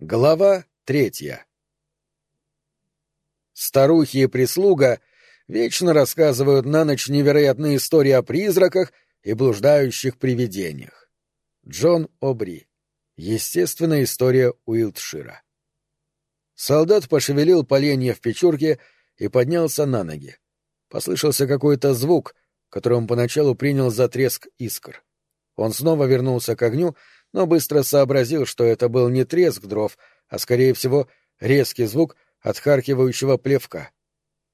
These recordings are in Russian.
Глава третья Старухи и прислуга вечно рассказывают на ночь невероятные истории о призраках и блуждающих привидениях. Джон Обри. Естественная история Уилтшира. Солдат пошевелил поленья в печурке и поднялся на ноги. Послышался какой-то звук, который он поначалу принял за треск искр. Он снова вернулся к огню но быстро сообразил, что это был не треск дров, а, скорее всего, резкий звук отхаркивающего плевка.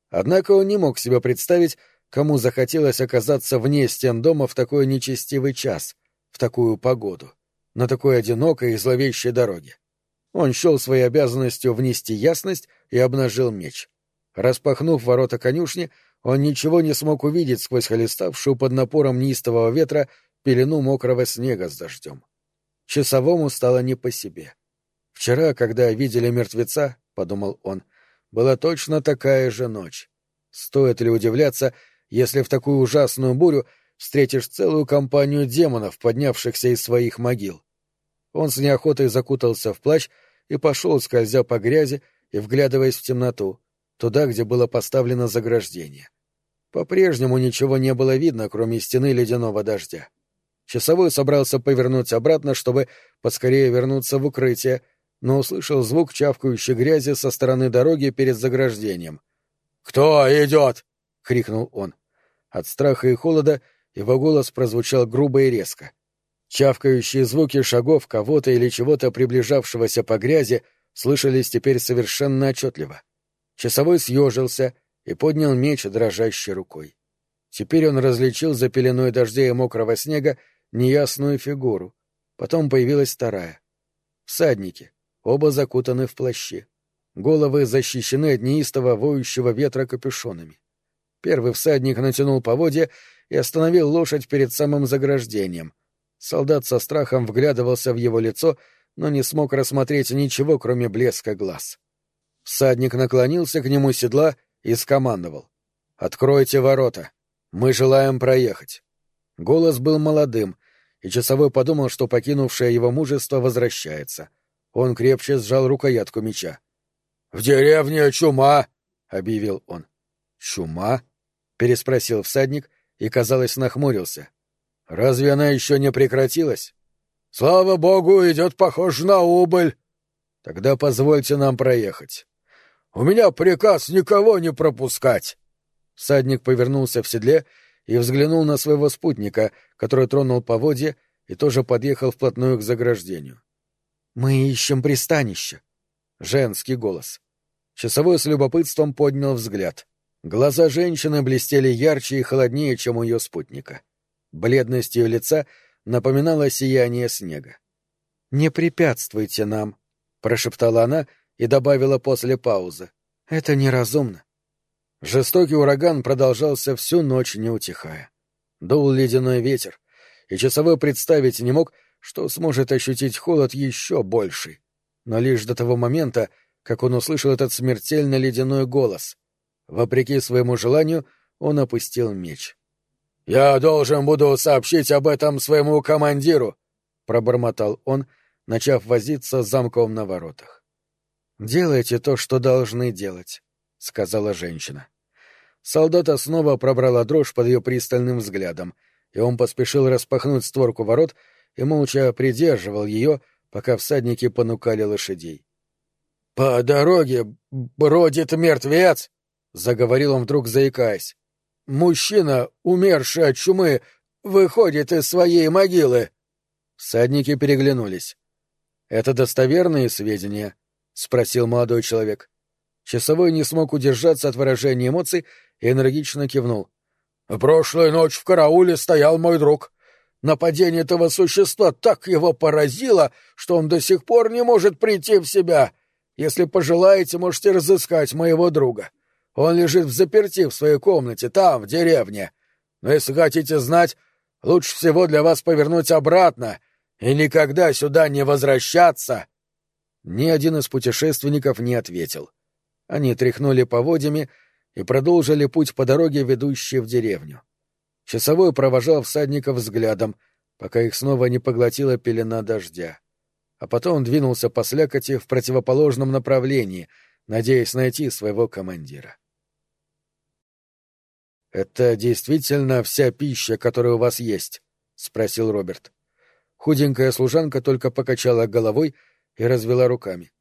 Однако он не мог себе представить, кому захотелось оказаться вне стен дома в такой нечестивый час, в такую погоду, на такой одинокой и зловещей дороге. Он счел своей обязанностью внести ясность и обнажил меч. Распахнув ворота конюшни, он ничего не смог увидеть сквозь холеставшую под напором неистового ветра пелену мокрого снега с дождем. Часовому стало не по себе. Вчера, когда видели мертвеца, — подумал он, — была точно такая же ночь. Стоит ли удивляться, если в такую ужасную бурю встретишь целую компанию демонов, поднявшихся из своих могил? Он с неохотой закутался в плащ и пошел, скользя по грязи и вглядываясь в темноту, туда, где было поставлено заграждение. По-прежнему ничего не было видно, кроме стены ледяного дождя. Часовой собрался повернуть обратно, чтобы поскорее вернуться в укрытие, но услышал звук чавкающей грязи со стороны дороги перед заграждением. «Кто идет?» — крикнул он. От страха и холода его голос прозвучал грубо и резко. Чавкающие звуки шагов кого-то или чего-то приближавшегося по грязи слышались теперь совершенно отчетливо. Часовой съежился и поднял меч дрожащей рукой. Теперь он различил за пеленой дождя и мокрого снега неясную фигуру. Потом появилась вторая. Всадники, оба закутаны в плащи. Головы защищены от неистого воющего ветра капюшонами. Первый всадник натянул поводья и остановил лошадь перед самым заграждением. Солдат со страхом вглядывался в его лицо, но не смог рассмотреть ничего, кроме блеска глаз. Всадник наклонился к нему седла и скомандовал. «Откройте ворота. Мы желаем проехать». Голос был молодым, и часовой подумал, что покинувшее его мужество возвращается. Он крепче сжал рукоятку меча. — В деревне чума! — объявил он. — Чума? — переспросил всадник и, казалось, нахмурился. — Разве она еще не прекратилась? — Слава богу, идет похож на убыль. — Тогда позвольте нам проехать. — У меня приказ никого не пропускать. Всадник повернулся в седле и взглянул на своего спутника, который тронул поводья и тоже подъехал вплотную к заграждению. «Мы ищем пристанище». Женский голос. Часовой с любопытством поднял взгляд. Глаза женщины блестели ярче и холоднее, чем у ее спутника. Бледность ее лица напоминала сияние снега. «Не препятствуйте нам», — прошептала она и добавила после паузы. «Это неразумно. Жестокий ураган продолжался всю ночь, не утихая. Дул ледяной ветер, и часовой представить не мог, что сможет ощутить холод еще больший. Но лишь до того момента, как он услышал этот смертельно ледяной голос. Вопреки своему желанию, он опустил меч. «Я должен буду сообщить об этом своему командиру», — пробормотал он, начав возиться с замком на воротах. «Делайте то, что должны делать», — сказала женщина. Солдата снова пробрала дрожь под ее пристальным взглядом, и он поспешил распахнуть створку ворот и молча придерживал ее, пока всадники понукали лошадей. — По дороге бродит мертвец! — заговорил он вдруг, заикаясь. — Мужчина, умерший от чумы, выходит из своей могилы. Всадники переглянулись. — Это достоверные сведения? — спросил молодой человек. Часовой не смог удержаться от выражения эмоций и энергично кивнул. «Прошлой ночь в карауле стоял мой друг. Нападение этого существа так его поразило, что он до сих пор не может прийти в себя. Если пожелаете, можете разыскать моего друга. Он лежит в заперти в своей комнате, там, в деревне. Но если хотите знать, лучше всего для вас повернуть обратно и никогда сюда не возвращаться». Ни один из путешественников не ответил. — они тряхнули поводьями и продолжили путь по дороге, ведущей в деревню. Часовой провожал всадников взглядом, пока их снова не поглотила пелена дождя. а потом двинулся по слякоти в противоположном направлении, надеясь найти своего командира. «Это действительно вся пища, которая у вас есть?» — спросил Роберт. Худенькая служанка только покачала головой и развела руками.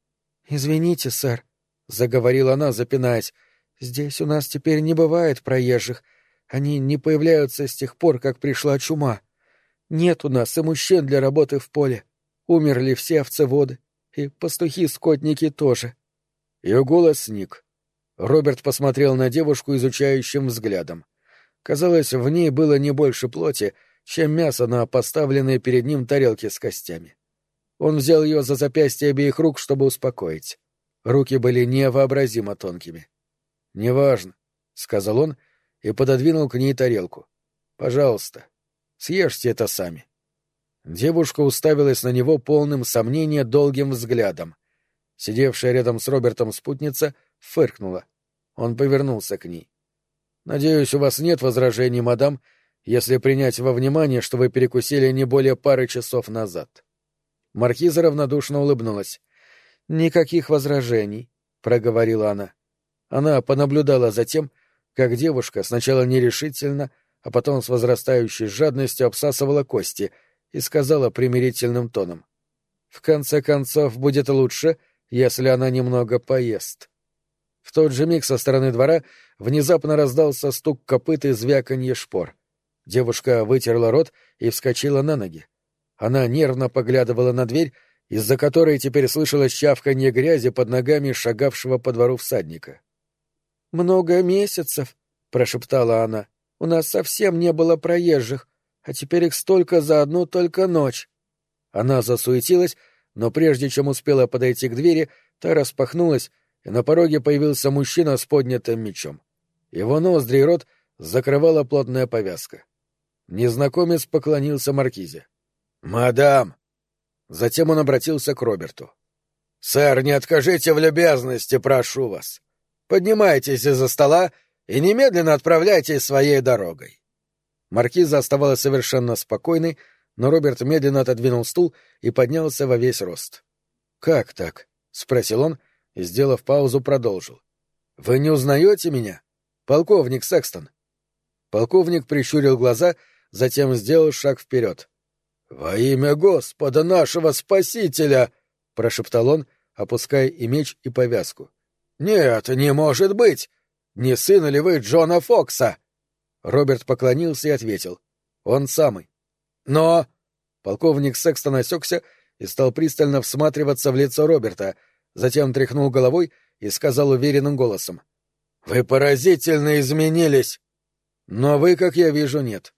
«Извините, сэр», — заговорила она, запинаясь, — «здесь у нас теперь не бывает проезжих. Они не появляются с тех пор, как пришла чума. Нет у нас и мужчин для работы в поле. Умерли все овцеводы. И пастухи-скотники тоже». Ее голос сник. Роберт посмотрел на девушку изучающим взглядом. Казалось, в ней было не больше плоти, чем мясо на поставленной перед ним тарелке с костями. Он взял ее за запястье обеих рук, чтобы успокоить. Руки были невообразимо тонкими. «Неважно», — сказал он и пододвинул к ней тарелку. «Пожалуйста, съешьте это сами». Девушка уставилась на него полным сомнения долгим взглядом. Сидевшая рядом с Робертом спутница фыркнула. Он повернулся к ней. «Надеюсь, у вас нет возражений, мадам, если принять во внимание, что вы перекусили не более пары часов назад». Маркиза равнодушно улыбнулась. «Никаких возражений», — проговорила она. Она понаблюдала за тем, как девушка сначала нерешительно, а потом с возрастающей жадностью обсасывала кости и сказала примирительным тоном. «В конце концов, будет лучше, если она немного поест». В тот же миг со стороны двора внезапно раздался стук копыт и звяканье шпор. Девушка вытерла рот и вскочила на ноги. Она нервно поглядывала на дверь, из-за которой теперь слышалось чавканье грязи под ногами шагавшего по двору всадника. «Много месяцев», — прошептала она, — «у нас совсем не было проезжих, а теперь их столько за одну только ночь». Она засуетилась, но прежде чем успела подойти к двери, та распахнулась, и на пороге появился мужчина с поднятым мечом. Его ноздри и рот закрывала плотная повязка. Незнакомец поклонился маркизе. «Мадам!» Затем он обратился к Роберту. «Сэр, не откажите в любезности, прошу вас. Поднимайтесь из-за стола и немедленно отправляйтесь своей дорогой». Маркиза оставалась совершенно спокойной, но Роберт медленно отодвинул стул и поднялся во весь рост. «Как так?» — спросил он и, сделав паузу, продолжил. «Вы не узнаете меня? Полковник Секстон». Полковник прищурил глаза, затем сделал шаг вперед. «Во имя Господа нашего Спасителя!» — прошептал он, опуская и меч, и повязку. «Нет, не может быть! Не сын ли вы Джона Фокса?» Роберт поклонился и ответил. «Он самый». «Но...» Полковник Секстон осекся и стал пристально всматриваться в лицо Роберта, затем тряхнул головой и сказал уверенным голосом. «Вы поразительно изменились!» «Но вы, как я вижу, нет.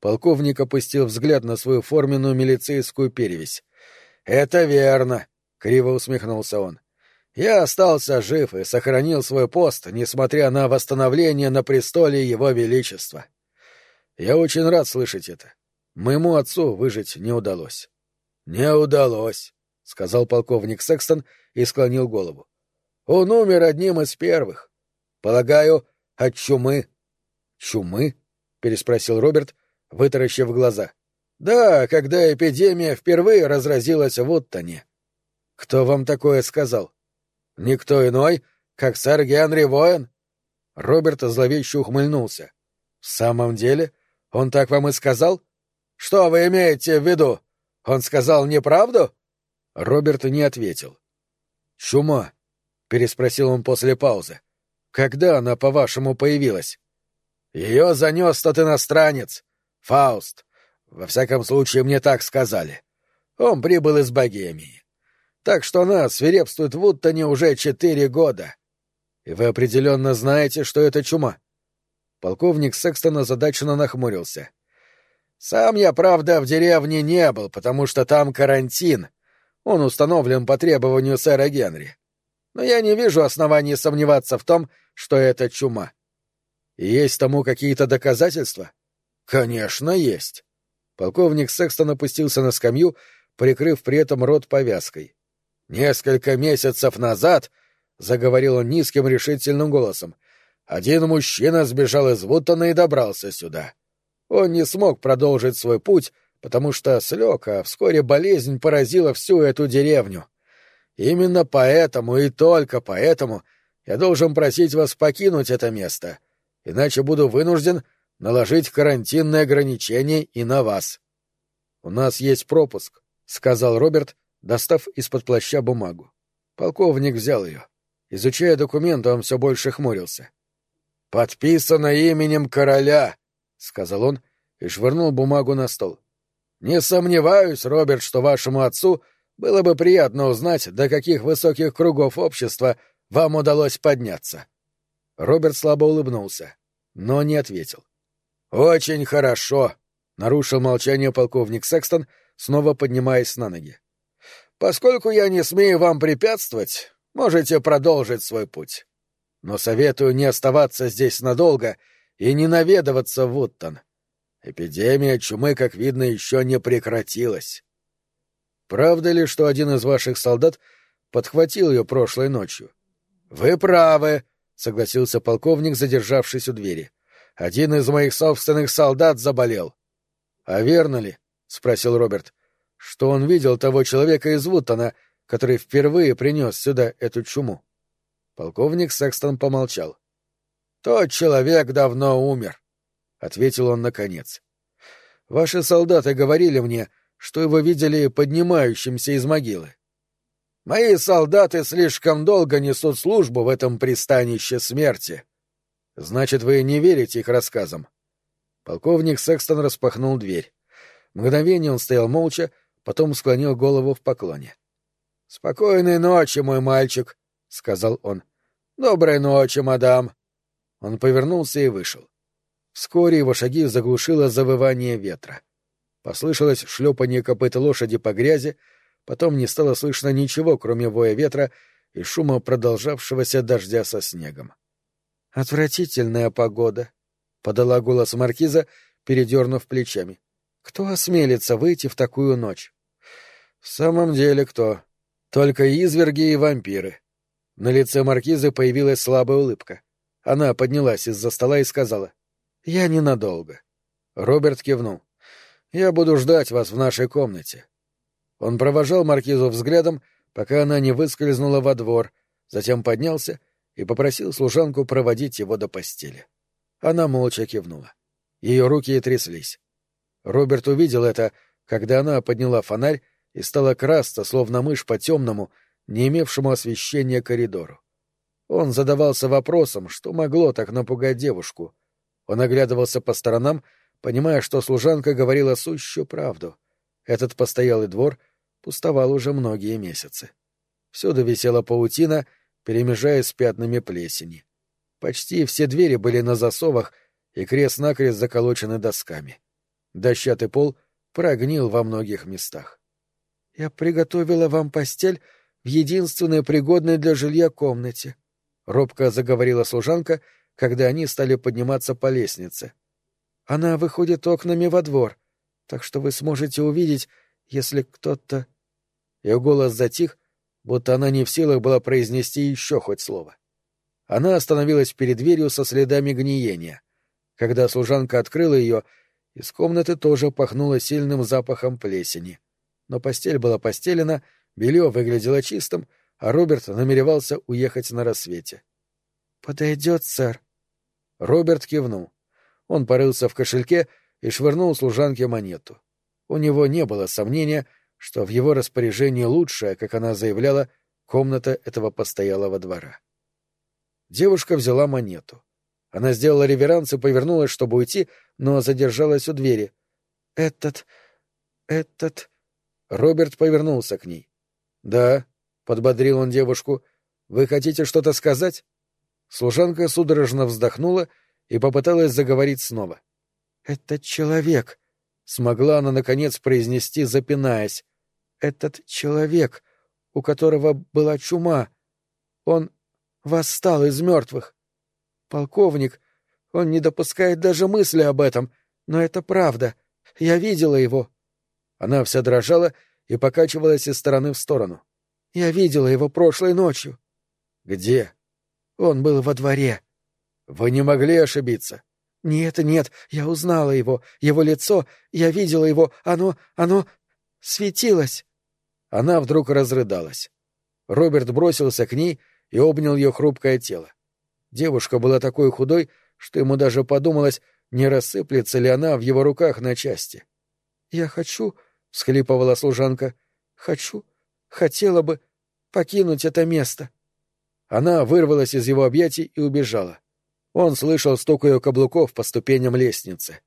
Полковник опустил взгляд на свою форменную милицейскую перевесь. «Это верно», — криво усмехнулся он. «Я остался жив и сохранил свой пост, несмотря на восстановление на престоле Его Величества. Я очень рад слышать это. Моему отцу выжить не удалось». «Не удалось», — сказал полковник Секстон и склонил голову. «Он умер одним из первых. Полагаю, от чумы». «Чумы?» — переспросил Роберт, вытаращив глаза. «Да, когда эпидемия впервые разразилась в Уттоне». «Кто вам такое сказал?» «Никто иной, как сэр Генри Воин». Роберт зловеще ухмыльнулся. «В самом деле? Он так вам и сказал?» «Что вы имеете в виду? Он сказал неправду?» Роберт не ответил. «Чума?» — переспросил он после паузы. «Когда она, по-вашему, появилась?» «Ее занес тот иностранец. Фауст. Во всяком случае, мне так сказали. Он прибыл из Богемии. Так что она свирепствует в Уттоне уже четыре года. И вы определенно знаете, что это чума. Полковник Секстон озадаченно нахмурился. Сам я, правда, в деревне не был, потому что там карантин. Он установлен по требованию сэра Генри. Но я не вижу оснований сомневаться в том, что это чума. И есть тому какие-то доказательства? Конечно, есть. Полковник Секстон опустился на скамью, прикрыв при этом рот повязкой. Несколько месяцев назад, заговорил он низким решительным голосом, один мужчина сбежал из Вуттона и добрался сюда. Он не смог продолжить свой путь, потому что слег, а вскоре болезнь поразила всю эту деревню. Именно поэтому и только поэтому я должен просить вас покинуть это место, иначе буду вынужден наложить карантинные ограничения и на вас. — У нас есть пропуск, — сказал Роберт, достав из-под плаща бумагу. Полковник взял ее. Изучая документ, он все больше хмурился. — Подписано именем короля, — сказал он и швырнул бумагу на стол. — Не сомневаюсь, Роберт, что вашему отцу было бы приятно узнать, до каких высоких кругов общества вам удалось подняться. Роберт слабо улыбнулся, но не ответил. — Очень хорошо, — нарушил молчание полковник Секстон, снова поднимаясь на ноги. — Поскольку я не смею вам препятствовать, можете продолжить свой путь. Но советую не оставаться здесь надолго и не наведываться в Уттон. Эпидемия чумы, как видно, еще не прекратилась. Правда ли, что один из ваших солдат подхватил ее прошлой ночью? — Вы правы, — согласился полковник, задержавшись у двери. Один из моих собственных солдат заболел. — А верно ли, — спросил Роберт, — что он видел того человека из Вуттона, который впервые принес сюда эту чуму? Полковник Секстон помолчал. — Тот человек давно умер, — ответил он наконец. — Ваши солдаты говорили мне, что его видели поднимающимся из могилы. Мои солдаты слишком долго несут службу в этом пристанище смерти, Значит, вы не верите их рассказам? Полковник Секстон распахнул дверь. Мгновение он стоял молча, потом склонил голову в поклоне. — Спокойной ночи, мой мальчик, — сказал он. — Доброй ночи, мадам. Он повернулся и вышел. Вскоре его шаги заглушило завывание ветра. Послышалось шлепанье копыта лошади по грязи, потом не стало слышно ничего, кроме воя ветра и шума продолжавшегося дождя со снегом. Отвратительная погода, подала голос маркиза, передернув плечами. Кто осмелится выйти в такую ночь? В самом деле кто? Только изверги и вампиры. На лице маркизы появилась слабая улыбка. Она поднялась из-за стола и сказала: "Я ненадолго". Роберт кивнул. "Я буду ждать вас в нашей комнате". Он провожал маркизу взглядом, пока она не выскользнула во двор, затем поднялся и попросил служанку проводить его до постели. Она молча кивнула. Ее руки тряслись. Роберт увидел это, когда она подняла фонарь и стала красться, словно мышь по темному, не имевшему освещения коридору. Он задавался вопросом, что могло так напугать девушку. Он оглядывался по сторонам, понимая, что служанка говорила сущую правду. Этот постоялый двор пустовал уже многие месяцы. Всюду висела паутина — перемежаясь пятнами плесени. Почти все двери были на засовах и крест-накрест заколочены досками. Дощатый пол прогнил во многих местах. — Я приготовила вам постель в единственной пригодной для жилья комнате, — робко заговорила служанка, когда они стали подниматься по лестнице. — Она выходит окнами во двор, так что вы сможете увидеть, если кто-то... Ее голос затих, будто она не в силах была произнести еще хоть слово. Она остановилась перед дверью со следами гниения. Когда служанка открыла ее, из комнаты тоже пахнуло сильным запахом плесени. Но постель была постелена, белье выглядело чистым, а Роберт намеревался уехать на рассвете. «Подойдет, сэр». Роберт кивнул. Он порылся в кошельке и швырнул служанке монету. У него не было сомнения, что в его распоряжении лучшая, как она заявляла, комната этого постоялого двора. Девушка взяла монету. Она сделала реверанс и повернулась, чтобы уйти, но задержалась у двери. «Этот... этот...» Роберт повернулся к ней. «Да», — подбодрил он девушку, — «вы хотите что-то сказать?» Служанка судорожно вздохнула и попыталась заговорить снова. «Этот человек», — смогла она, наконец, произнести, запинаясь этот человек, у которого была чума, он восстал из мертвых. Полковник, он не допускает даже мысли об этом, но это правда. Я видела его. Она вся дрожала и покачивалась из стороны в сторону. Я видела его прошлой ночью. Где? Он был во дворе. Вы не могли ошибиться. Нет, нет, я узнала его, его лицо, я видела его, оно, оно светилось. Она вдруг разрыдалась. Роберт бросился к ней и обнял ее хрупкое тело. Девушка была такой худой, что ему даже подумалось, не рассыплется ли она в его руках на части. — Я хочу, — всхлипывала служанка, — хочу, хотела бы покинуть это место. Она вырвалась из его объятий и убежала. Он слышал стук ее каблуков по ступеням лестницы.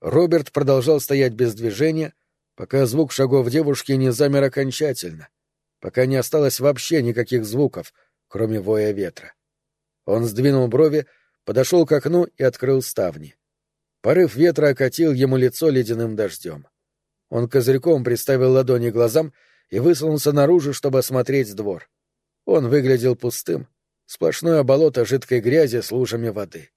Роберт продолжал стоять без движения, пока звук шагов девушки не замер окончательно, пока не осталось вообще никаких звуков, кроме воя ветра. Он сдвинул брови, подошел к окну и открыл ставни. Порыв ветра окатил ему лицо ледяным дождем. Он козырьком приставил ладони глазам и высунулся наружу, чтобы осмотреть двор. Он выглядел пустым, сплошное болото жидкой грязи с лужами воды.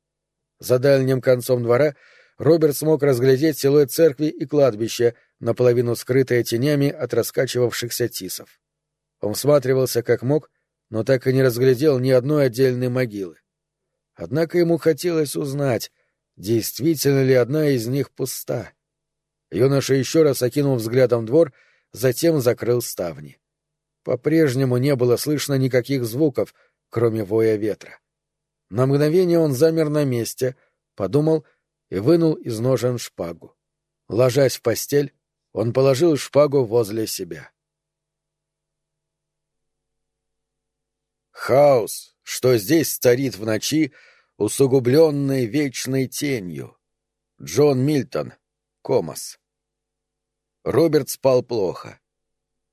За дальним концом двора Роберт смог разглядеть силуэт церкви и кладбища, наполовину скрытое тенями от раскачивавшихся тисов. Он всматривался как мог, но так и не разглядел ни одной отдельной могилы. Однако ему хотелось узнать, действительно ли одна из них пуста. Юноша еще раз окинул взглядом двор, затем закрыл ставни. По-прежнему не было слышно никаких звуков, кроме воя ветра. На мгновение он замер на месте, подумал и вынул из ножен шпагу. Ложась в постель, он положил шпагу возле себя. Хаос, что здесь царит в ночи, усугубленный вечной тенью. Джон Мильтон, Комас. Роберт спал плохо.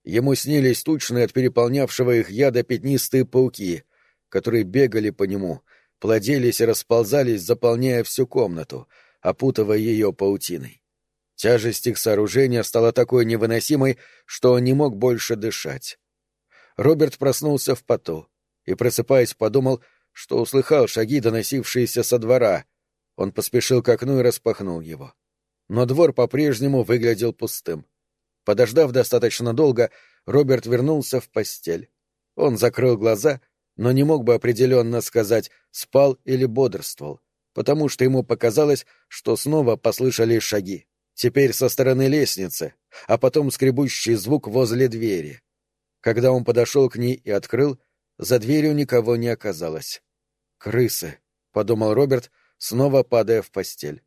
Ему снились тучные от переполнявшего их яда пятнистые пауки, которые бегали по нему, плодились и расползались, заполняя всю комнату, опутывая ее паутиной. Тяжесть их сооружения стала такой невыносимой, что он не мог больше дышать. Роберт проснулся в поту и, просыпаясь, подумал, что услыхал шаги, доносившиеся со двора. Он поспешил к окну и распахнул его. Но двор по-прежнему выглядел пустым. Подождав достаточно долго, Роберт вернулся в постель. Он закрыл глаза, но не мог бы определенно сказать, спал или бодрствовал, потому что ему показалось, что снова послышались шаги. Теперь со стороны лестницы, а потом скребущий звук возле двери. Когда он подошел к ней и открыл, за дверью никого не оказалось. «Крысы», — подумал Роберт, снова падая в постель.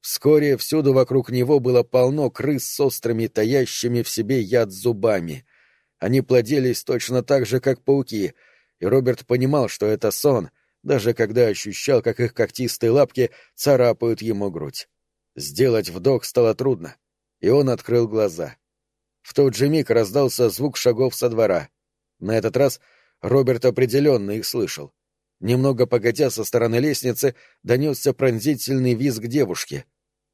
Вскоре всюду вокруг него было полно крыс с острыми, таящими в себе яд зубами. Они плодились точно так же, как пауки, и Роберт понимал, что это сон, даже когда ощущал, как их когтистые лапки царапают ему грудь. Сделать вдох стало трудно, и он открыл глаза. В тот же миг раздался звук шагов со двора. На этот раз Роберт определенно их слышал. Немного погодя со стороны лестницы донесся пронзительный визг девушки.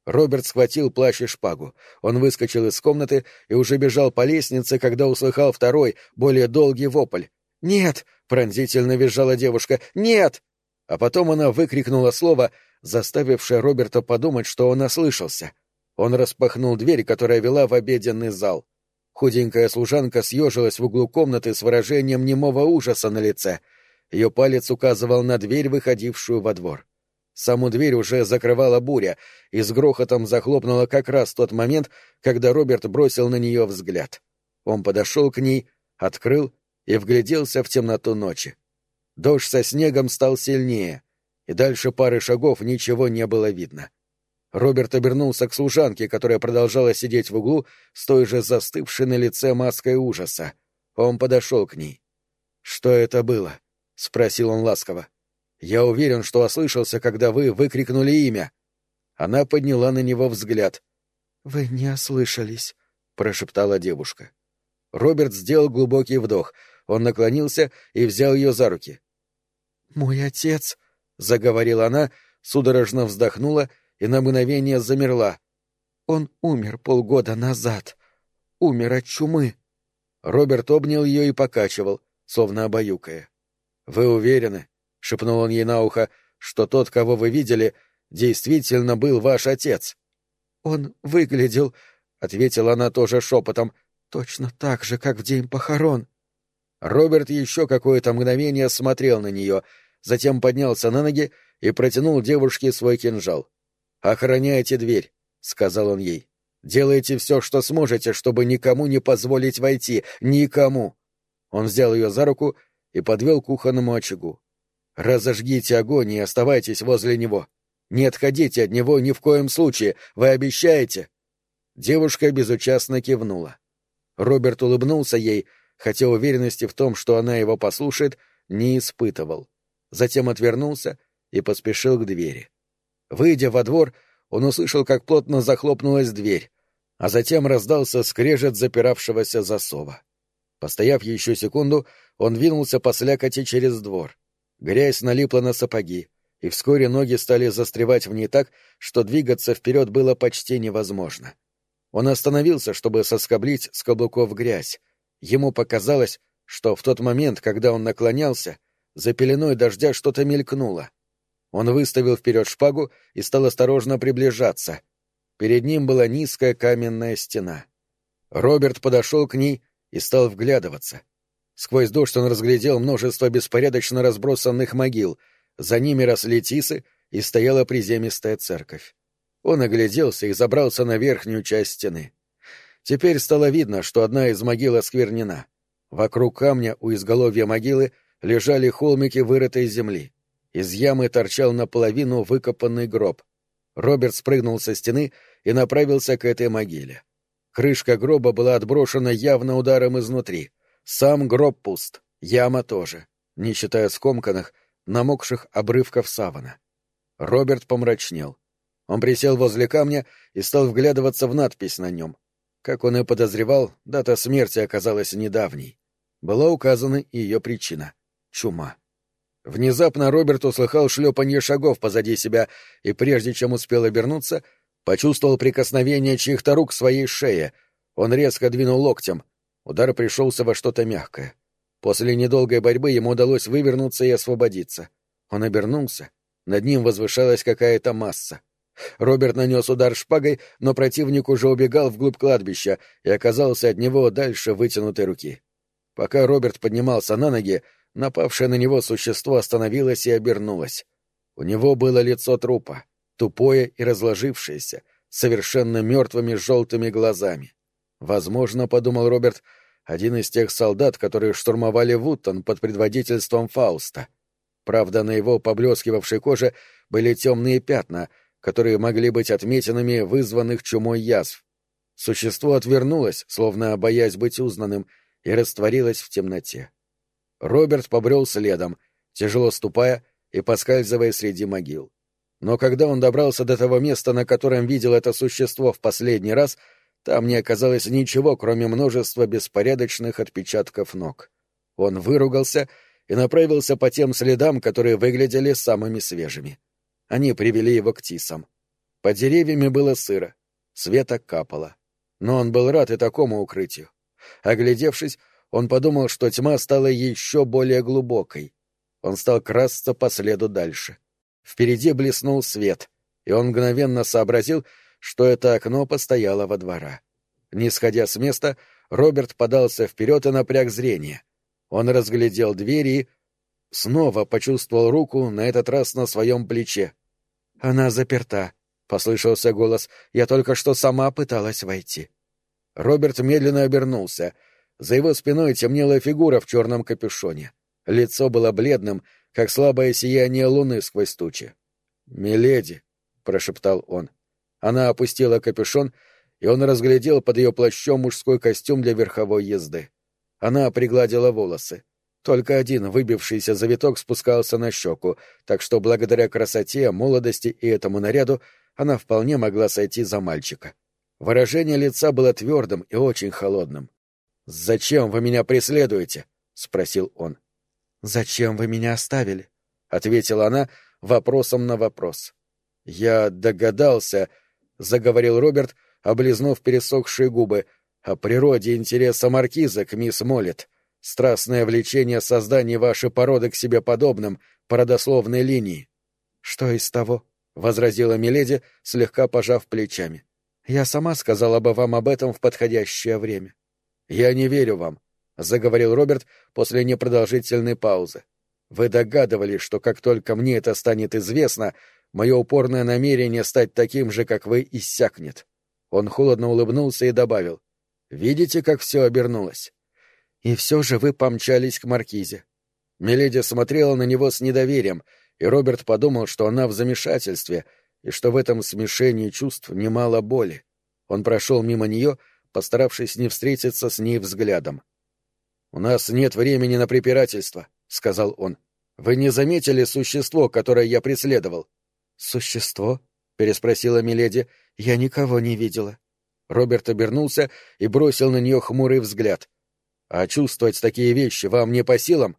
Роберт схватил плащ и шпагу. Он выскочил из комнаты и уже бежал по лестнице, когда услыхал второй, более долгий вопль. «Нет!» — пронзительно визжала девушка. «Нет!» А потом она выкрикнула слово, заставившее Роберта подумать, что он ослышался. Он распахнул дверь, которая вела в обеденный зал. Худенькая служанка съежилась в углу комнаты с выражением немого ужаса на лице — ее палец указывал на дверь, выходившую во двор. Саму дверь уже закрывала буря и с грохотом захлопнула как раз тот момент, когда Роберт бросил на нее взгляд. Он подошел к ней, открыл и вгляделся в темноту ночи. Дождь со снегом стал сильнее, и дальше пары шагов ничего не было видно. Роберт обернулся к служанке, которая продолжала сидеть в углу с той же застывшей на лице маской ужаса. Он подошел к ней. Что это было? — спросил он ласково. «Я уверен, что ослышался, когда вы выкрикнули имя». Она подняла на него взгляд. «Вы не ослышались», — прошептала девушка. Роберт сделал глубокий вдох. Он наклонился и взял ее за руки. «Мой отец», — заговорила она, судорожно вздохнула и на мгновение замерла. «Он умер полгода назад. Умер от чумы». Роберт обнял ее и покачивал, словно обаюкая. «Вы уверены?» — шепнул он ей на ухо, — что тот, кого вы видели, действительно был ваш отец. «Он выглядел...» — ответила она тоже шепотом. «Точно так же, как в день похорон». Роберт еще какое-то мгновение смотрел на нее, затем поднялся на ноги и протянул девушке свой кинжал. «Охраняйте дверь», — сказал он ей. «Делайте все, что сможете, чтобы никому не позволить войти. Никому!» Он взял ее за руку и подвел к кухонному очагу. «Разожгите огонь и оставайтесь возле него. Не отходите от него ни в коем случае. Вы обещаете?» Девушка безучастно кивнула. Роберт улыбнулся ей, хотя уверенности в том, что она его послушает, не испытывал. Затем отвернулся и поспешил к двери. Выйдя во двор, он услышал, как плотно захлопнулась дверь, а затем раздался скрежет запиравшегося засова. Постояв еще секунду, он двинулся по слякоти через двор. Грязь налипла на сапоги, и вскоре ноги стали застревать в ней так, что двигаться вперед было почти невозможно. Он остановился, чтобы соскоблить с каблуков грязь. Ему показалось, что в тот момент, когда он наклонялся, за пеленой дождя что-то мелькнуло. Он выставил вперед шпагу и стал осторожно приближаться. Перед ним была низкая каменная стена. Роберт подошел к ней и стал вглядываться. Сквозь дождь он разглядел множество беспорядочно разбросанных могил, за ними росли тисы, и стояла приземистая церковь. Он огляделся и забрался на верхнюю часть стены. Теперь стало видно, что одна из могил осквернена. Вокруг камня у изголовья могилы лежали холмики вырытой земли. Из ямы торчал наполовину выкопанный гроб. Роберт спрыгнул со стены и направился к этой могиле. Крышка гроба была отброшена явно ударом изнутри. Сам гроб пуст, яма тоже, не считая скомканных, намокших обрывков савана. Роберт помрачнел. Он присел возле камня и стал вглядываться в надпись на нем. Как он и подозревал, дата смерти оказалась недавней. Была указана и ее причина — чума. Внезапно Роберт услыхал шлепанье шагов позади себя и, прежде чем успел обернуться, Почувствовал прикосновение чьих-то рук к своей шее. Он резко двинул локтем. Удар пришелся во что-то мягкое. После недолгой борьбы ему удалось вывернуться и освободиться. Он обернулся. Над ним возвышалась какая-то масса. Роберт нанес удар шпагой, но противник уже убегал вглубь кладбища и оказался от него дальше вытянутой руки. Пока Роберт поднимался на ноги, напавшее на него существо остановилось и обернулось. У него было лицо трупа тупое и разложившееся, совершенно мертвыми желтыми глазами. Возможно, — подумал Роберт, — один из тех солдат, которые штурмовали Вуттон под предводительством Фауста. Правда, на его поблескивавшей коже были темные пятна, которые могли быть отметинами вызванных чумой язв. Существо отвернулось, словно боясь быть узнанным, и растворилось в темноте. Роберт побрел следом, тяжело ступая и поскальзывая среди могил. Но когда он добрался до того места, на котором видел это существо в последний раз, там не оказалось ничего, кроме множества беспорядочных отпечатков ног. Он выругался и направился по тем следам, которые выглядели самыми свежими. Они привели его к тисам. Под деревьями было сыро, света капало. Но он был рад и такому укрытию. Оглядевшись, он подумал, что тьма стала еще более глубокой. Он стал красться по следу дальше. Впереди блеснул свет, и он мгновенно сообразил, что это окно постояло во двора. Не сходя с места, Роберт подался вперед и напряг зрение. Он разглядел двери и... Снова почувствовал руку, на этот раз на своем плече. «Она заперта», — послышался голос. «Я только что сама пыталась войти». Роберт медленно обернулся. За его спиной темнела фигура в черном капюшоне. Лицо было бледным, как слабое сияние луны сквозь тучи. «Миледи», — прошептал он. Она опустила капюшон, и он разглядел под ее плащом мужской костюм для верховой езды. Она пригладила волосы. Только один выбившийся завиток спускался на щеку, так что благодаря красоте, молодости и этому наряду она вполне могла сойти за мальчика. Выражение лица было твердым и очень холодным. «Зачем вы меня преследуете?» — спросил он. «Зачем вы меня оставили?» — ответила она вопросом на вопрос. «Я догадался», — заговорил Роберт, облизнув пересохшие губы, «о природе интереса маркиза к мисс Моллет. Страстное влечение создания вашей породы к себе подобным, по родословной линии». «Что из того?» — возразила Миледи, слегка пожав плечами. «Я сама сказала бы вам об этом в подходящее время». «Я не верю вам. — заговорил Роберт после непродолжительной паузы. Вы догадывались, что как только мне это станет известно, мое упорное намерение стать таким же, как вы, иссякнет. Он холодно улыбнулся и добавил. Видите, как все обернулось? И все же вы помчались к маркизе. Миледи смотрела на него с недоверием, и Роберт подумал, что она в замешательстве, и что в этом смешении чувств немало боли. Он прошел мимо нее, постаравшись не встретиться с ней взглядом. «У нас нет времени на препирательство», — сказал он. «Вы не заметили существо, которое я преследовал?» «Существо?» — переспросила Миледи. «Я никого не видела». Роберт обернулся и бросил на нее хмурый взгляд. «А чувствовать такие вещи вам не по силам?»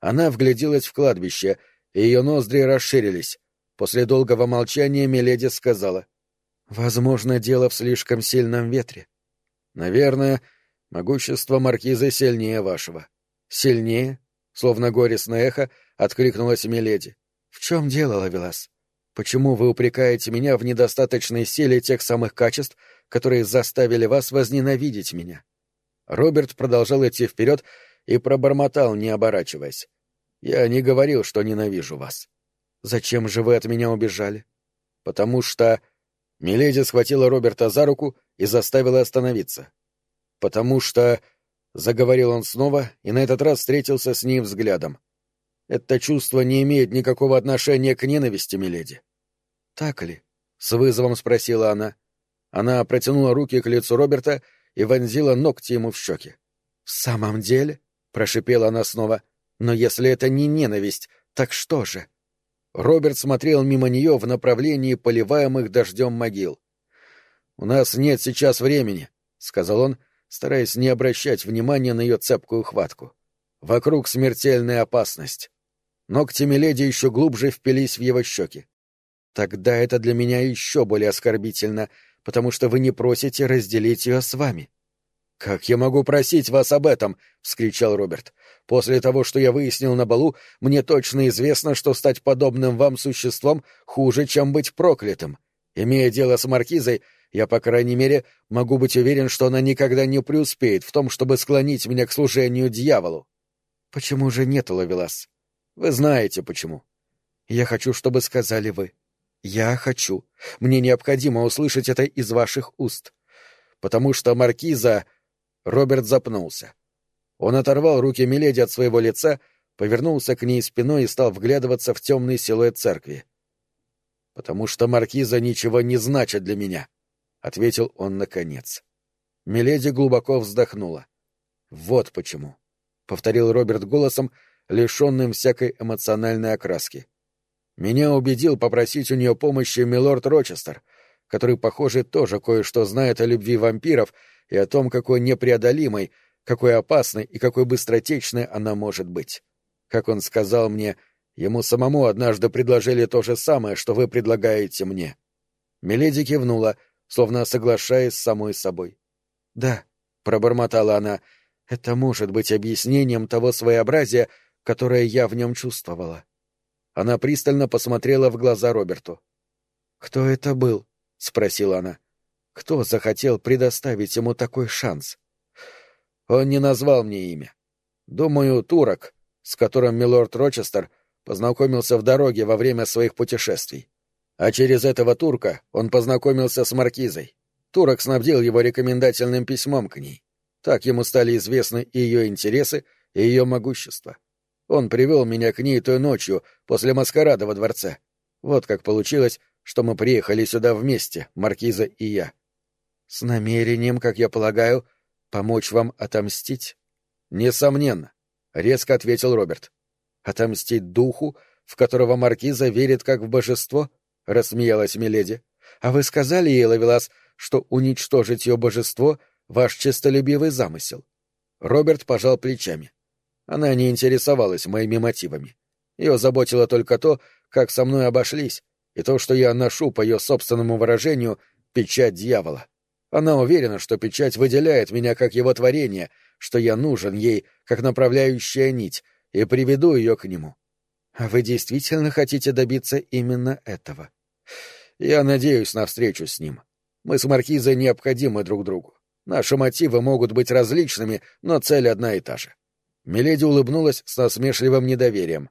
Она вгляделась в кладбище, и ее ноздри расширились. После долгого молчания Миледи сказала. «Возможно, дело в слишком сильном ветре. Наверное, могущество маркиза сильнее вашего». «Сильнее?» Словно горестное эхо, откликнулась Миледи. «В чем дело, Лавелас? Почему вы упрекаете меня в недостаточной силе тех самых качеств, которые заставили вас возненавидеть меня?» Роберт продолжал идти вперед и пробормотал, не оборачиваясь. «Я не говорил, что ненавижу вас. Зачем же вы от меня убежали?» «Потому что...» Миледи схватила Роберта за руку и заставила остановиться. «Потому что...» — заговорил он снова и на этот раз встретился с ней взглядом. «Это чувство не имеет никакого отношения к ненависти, Миледи». «Так ли?» — с вызовом спросила она. Она протянула руки к лицу Роберта и вонзила ногти ему в щеки. «В самом деле?» — прошипела она снова. «Но если это не ненависть, так что же?» Роберт смотрел мимо нее в направлении поливаемых дождем могил. «У нас нет сейчас времени», — сказал он, стараясь не обращать внимания на ее цепкую хватку. «Вокруг смертельная опасность». Ногти Миледи еще глубже впились в его щеки. «Тогда это для меня еще более оскорбительно», потому что вы не просите разделить ее с вами. «Как я могу просить вас об этом?» — вскричал Роберт. «После того, что я выяснил на балу, мне точно известно, что стать подобным вам существом хуже, чем быть проклятым. Имея дело с маркизой, я, по крайней мере, могу быть уверен, что она никогда не преуспеет в том, чтобы склонить меня к служению дьяволу». «Почему же нет, Лавелас?» «Вы знаете, почему». «Я хочу, чтобы сказали вы. Я хочу. Мне необходимо услышать это из ваших уст. Потому что маркиза... Роберт запнулся. Он оторвал руки Миледи от своего лица, повернулся к ней спиной и стал вглядываться в темный силуэт церкви. «Потому что маркиза ничего не значит для меня», — ответил он наконец. Миледи глубоко вздохнула. «Вот почему», — повторил Роберт голосом, лишенным всякой эмоциональной окраски. Меня убедил попросить у нее помощи милорд Рочестер, который, похоже, тоже кое-что знает о любви вампиров и о том, какой непреодолимой, какой опасной и какой быстротечной она может быть. Как он сказал мне, ему самому однажды предложили то же самое, что вы предлагаете мне. Миледи кивнула, словно соглашаясь с самой собой. «Да», — пробормотала она, — «это может быть объяснением того своеобразия, которое я в нем чувствовала». Она пристально посмотрела в глаза Роберту. «Кто это был?» — спросила она. «Кто захотел предоставить ему такой шанс?» Он не назвал мне имя. Думаю, турок, с которым милорд Рочестер познакомился в дороге во время своих путешествий. А через этого турка он познакомился с маркизой. Турок снабдил его рекомендательным письмом к ней. Так ему стали известны и ее интересы, и ее могущество. Он привел меня к ней той ночью, после маскарада во дворце. Вот как получилось, что мы приехали сюда вместе, Маркиза и я. С намерением, как я полагаю, помочь вам отомстить? Несомненно, — резко ответил Роберт. Отомстить духу, в которого Маркиза верит как в божество? — рассмеялась Миледи. А вы сказали ей, Лавелас, что уничтожить ее божество — ваш честолюбивый замысел? Роберт пожал плечами. Она не интересовалась моими мотивами. Ее заботило только то, как со мной обошлись, и то, что я ношу, по ее собственному выражению, печать дьявола. Она уверена, что печать выделяет меня как его творение, что я нужен ей, как направляющая нить, и приведу ее к нему. А вы действительно хотите добиться именно этого? Я надеюсь на встречу с ним. Мы с Маркизой необходимы друг другу. Наши мотивы могут быть различными, но цель одна и та же. Миледи улыбнулась с насмешливым недоверием.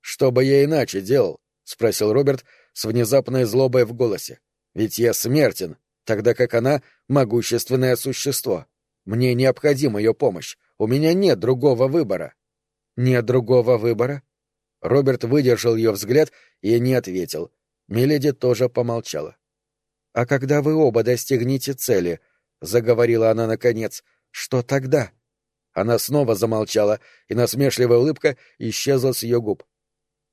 «Что бы я иначе делал?» — спросил Роберт с внезапной злобой в голосе. «Ведь я смертен, тогда как она — могущественное существо. Мне необходима ее помощь. У меня нет другого выбора». «Нет другого выбора?» Роберт выдержал ее взгляд и не ответил. Миледи тоже помолчала. «А когда вы оба достигнете цели», — заговорила она наконец, — «что тогда?» Она снова замолчала, и насмешливая улыбка исчезла с ее губ.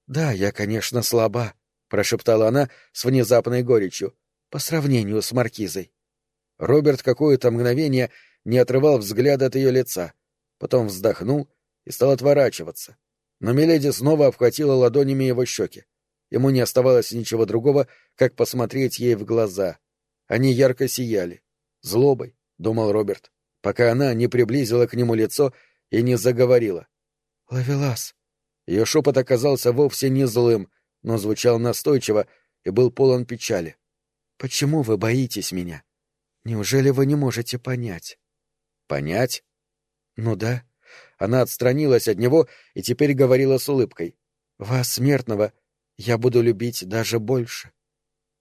«Да, я, конечно, слаба», — прошептала она с внезапной горечью, — «по сравнению с маркизой». Роберт какое-то мгновение не отрывал взгляд от ее лица, потом вздохнул и стал отворачиваться. Но Миледи снова обхватила ладонями его щеки. Ему не оставалось ничего другого, как посмотреть ей в глаза. Они ярко сияли. Злобой, — думал Роберт, пока она не приблизила к нему лицо и не заговорила. «Лавелас». Ее шепот оказался вовсе не злым, но звучал настойчиво и был полон печали. «Почему вы боитесь меня? Неужели вы не можете понять?» «Понять?» «Ну да. Она отстранилась от него и теперь говорила с улыбкой. «Вас, смертного, я буду любить даже больше».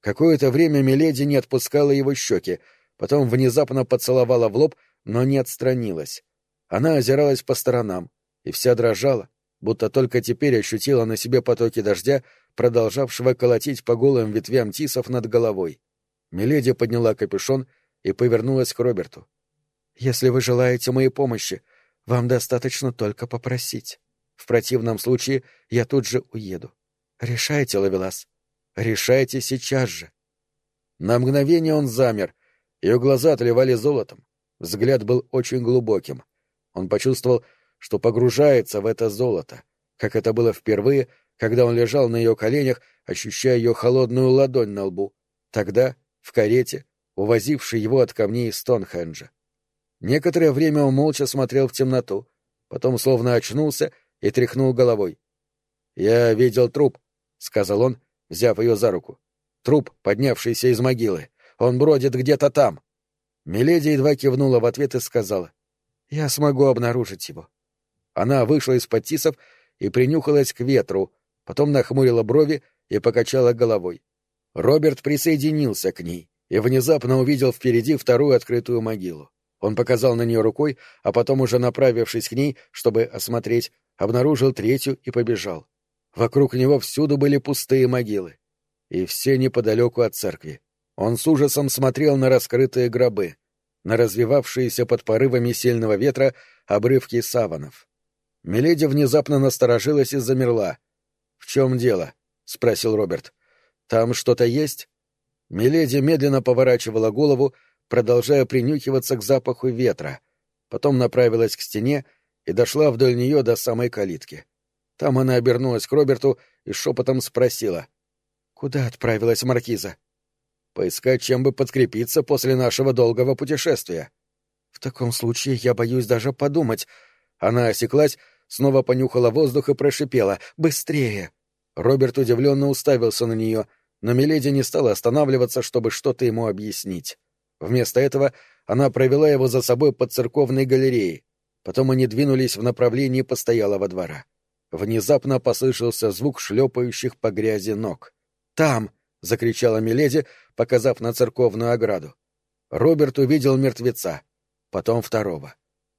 Какое-то время Миледи не отпускала его щеки, потом внезапно поцеловала в лоб, но не отстранилась. Она озиралась по сторонам и вся дрожала, будто только теперь ощутила на себе потоки дождя, продолжавшего колотить по голым ветвям тисов над головой. Миледи подняла капюшон и повернулась к Роберту. «Если вы желаете моей помощи, вам достаточно только попросить. В противном случае я тут же уеду. Решайте, Лавелас. Решайте сейчас же. На мгновение он замер. Ее глаза отливали золотом. Взгляд был очень глубоким. Он почувствовал, что погружается в это золото, как это было впервые, когда он лежал на ее коленях, ощущая ее холодную ладонь на лбу. Тогда, в карете, увозившей его от камней Стонхенджа. Некоторое время он молча смотрел в темноту, потом словно очнулся и тряхнул головой. «Я видел труп», — сказал он, взяв ее за руку. «Труп, поднявшийся из могилы. Он бродит где-то там». Миледи едва кивнула в ответ и сказала. «Я смогу обнаружить его». Она вышла из-под тисов и принюхалась к ветру, потом нахмурила брови и покачала головой. Роберт присоединился к ней и внезапно увидел впереди вторую открытую могилу. Он показал на нее рукой, а потом, уже направившись к ней, чтобы осмотреть, обнаружил третью и побежал. Вокруг него всюду были пустые могилы. И все неподалеку от церкви. Он с ужасом смотрел на раскрытые гробы, на развивавшиеся под порывами сильного ветра обрывки саванов. Миледи внезапно насторожилась и замерла. — В чем дело? — спросил Роберт. — Там что-то есть? Миледи медленно поворачивала голову, продолжая принюхиваться к запаху ветра, потом направилась к стене и дошла вдоль нее до самой калитки. Там она обернулась к Роберту и шепотом спросила. «Куда отправилась маркиза?» «Поискать, чем бы подкрепиться после нашего долгого путешествия». «В таком случае я боюсь даже подумать». Она осеклась, снова понюхала воздух и прошипела. «Быстрее!» Роберт удивленно уставился на нее, но Миледи не стала останавливаться, чтобы что-то ему объяснить. Вместо этого она провела его за собой под церковной галереей. Потом они двинулись в направлении постоялого двора. Внезапно послышался звук шлепающих по грязи ног. «Там!» — закричала Миледи, показав на церковную ограду. Роберт увидел мертвеца, потом второго.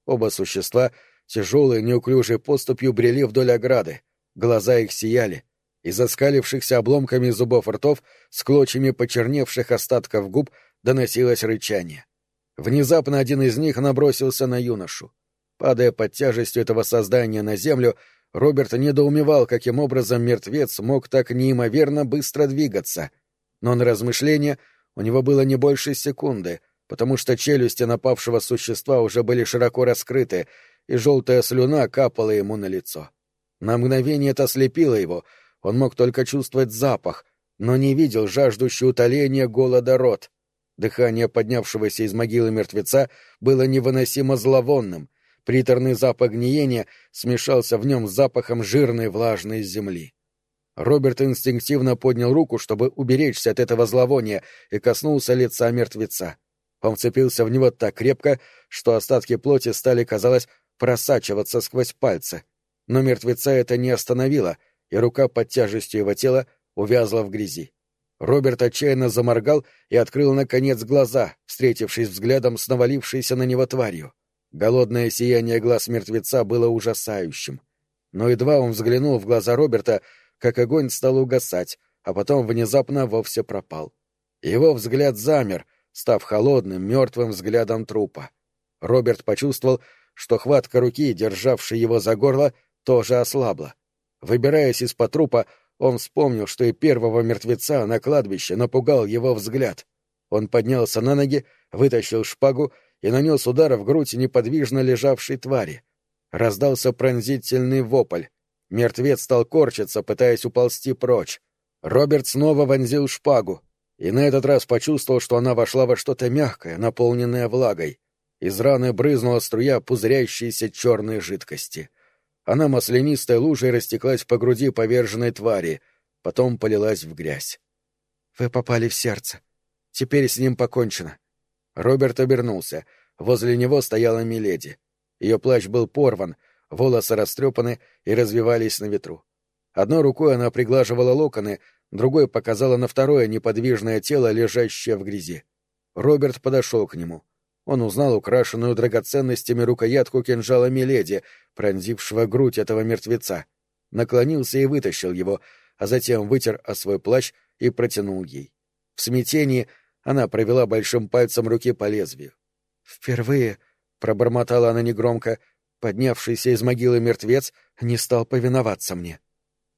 Оба существа тяжелой неуклюжей поступью брели вдоль ограды, глаза их сияли, из оскалившихся обломками зубов ртов с клочьями почерневших остатков губ доносилось рычание. Внезапно один из них набросился на юношу. Падая под тяжестью этого создания на землю, Роберт недоумевал, каким образом мертвец мог так неимоверно быстро двигаться. Но на размышление у него было не больше секунды, потому что челюсти напавшего существа уже были широко раскрыты, и желтая слюна капала ему на лицо. На мгновение это ослепило его, он мог только чувствовать запах, но не видел жаждущий утоления голода рот. Дыхание поднявшегося из могилы мертвеца было невыносимо зловонным, приторный запах гниения смешался в нем с запахом жирной влажной земли. Роберт инстинктивно поднял руку, чтобы уберечься от этого зловония, и коснулся лица мертвеца. Он вцепился в него так крепко, что остатки плоти стали, казалось, просачиваться сквозь пальцы. Но мертвеца это не остановило, и рука под тяжестью его тела увязла в грязи. Роберт отчаянно заморгал и открыл, наконец, глаза, встретившись взглядом с навалившейся на него тварью. Голодное сияние глаз мертвеца было ужасающим. Но едва он взглянул в глаза Роберта, как огонь стал угасать, а потом внезапно вовсе пропал. Его взгляд замер, став холодным, мертвым взглядом трупа. Роберт почувствовал, что хватка руки, державшей его за горло, тоже ослабла. Выбираясь из-под трупа, он вспомнил, что и первого мертвеца на кладбище напугал его взгляд. Он поднялся на ноги, вытащил шпагу и нанес удар в грудь неподвижно лежавшей твари. Раздался пронзительный вопль. Мертвец стал корчиться, пытаясь уползти прочь. Роберт снова вонзил шпагу, и на этот раз почувствовал, что она вошла во что-то мягкое, наполненное влагой. Из раны брызнула струя пузырящейся черной жидкости. Она маслянистой лужей растеклась по груди поверженной твари, потом полилась в грязь. «Вы попали в сердце. Теперь с ним покончено». Роберт обернулся. Возле него стояла Миледи. Ее плащ был порван, волосы растрепаны и развивались на ветру. Одной рукой она приглаживала локоны, другой показала на второе неподвижное тело, лежащее в грязи. Роберт подошел к нему. Он узнал украшенную драгоценностями рукоятку кинжала Миледи, пронзившего грудь этого мертвеца. Наклонился и вытащил его, а затем вытер о свой плащ и протянул ей. В смятении она провела большим пальцем руки по лезвию. «Впервые», — пробормотала она негромко, — поднявшийся из могилы мертвец не стал повиноваться мне.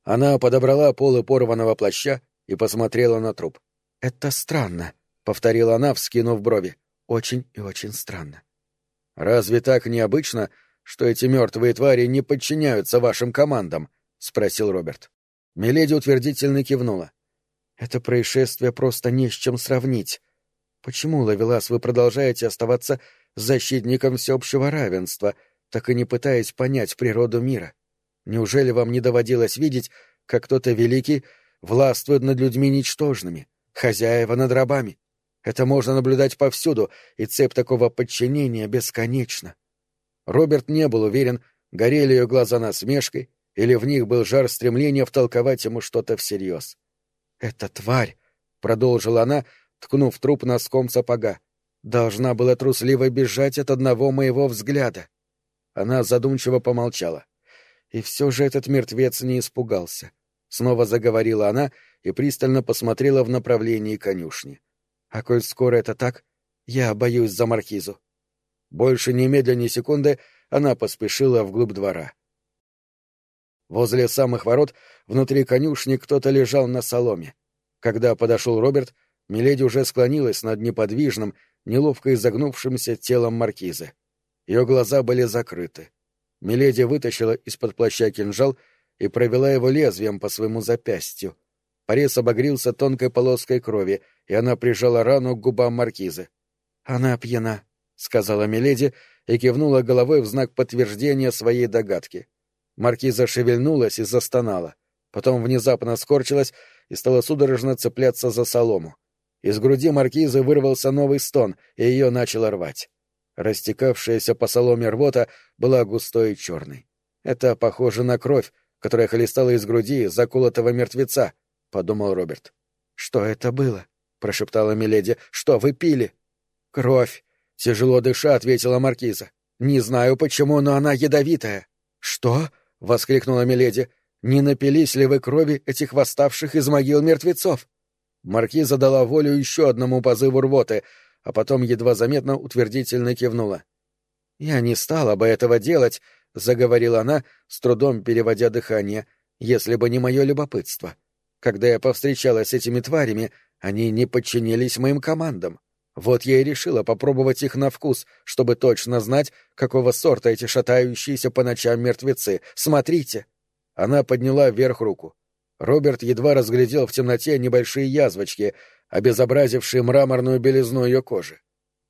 Она подобрала полы порванного плаща и посмотрела на труп. «Это странно», — повторила она, вскинув брови. «Очень и очень странно». «Разве так необычно, что эти мертвые твари не подчиняются вашим командам?» — спросил Роберт. Миледи утвердительно кивнула. «Это происшествие просто не с чем сравнить. Почему, Лавелас, вы продолжаете оставаться защитником всеобщего равенства, так и не пытаясь понять природу мира?» Неужели вам не доводилось видеть, как кто-то великий властвует над людьми ничтожными, хозяева над рабами? Это можно наблюдать повсюду, и цепь такого подчинения бесконечна. Роберт не был уверен, горели ее глаза насмешкой, или в них был жар стремления втолковать ему что-то всерьез. «Эта тварь», — продолжила она, ткнув труп носком сапога, — «должна была трусливо бежать от одного моего взгляда». Она задумчиво помолчала. И все же этот мертвец не испугался. Снова заговорила она и пристально посмотрела в направлении конюшни. А коль скоро это так, я боюсь за маркизу. Больше ни медля ни секунды она поспешила вглубь двора. Возле самых ворот внутри конюшни кто-то лежал на соломе. Когда подошел Роберт, Миледи уже склонилась над неподвижным, неловко изогнувшимся телом маркизы. Ее глаза были закрыты. Миледи вытащила из-под плаща кинжал и провела его лезвием по своему запястью. Порез обогрился тонкой полоской крови, и она прижала рану к губам маркизы. «Она пьяна», — сказала Миледи и кивнула головой в знак подтверждения своей догадки. Маркиза шевельнулась и застонала. Потом внезапно скорчилась и стала судорожно цепляться за солому. Из груди маркизы вырвался новый стон, и ее начало рвать. Растекавшаяся по соломе рвота была густой и черной. Это похоже на кровь, которая хлестала из груди заколотого мертвеца, — подумал Роберт. — Что это было? — прошептала Миледи. — Что вы пили? — Кровь. Тяжело дыша, ответила Маркиза. — Не знаю почему, но она ядовитая. — Что? — воскликнула Миледи. — Не напились ли вы крови этих восставших из могил мертвецов? Маркиза дала волю еще одному позыву рвоты, а потом едва заметно утвердительно кивнула. «Я не стала бы этого делать», — заговорила она, с трудом переводя дыхание, — «если бы не мое любопытство. Когда я повстречалась с этими тварями, они не подчинились моим командам. Вот я и решила попробовать их на вкус, чтобы точно знать, какого сорта эти шатающиеся по ночам мертвецы. Смотрите!» Она подняла вверх руку. Роберт едва разглядел в темноте небольшие язвочки, обезобразившие мраморную белизну ее кожи.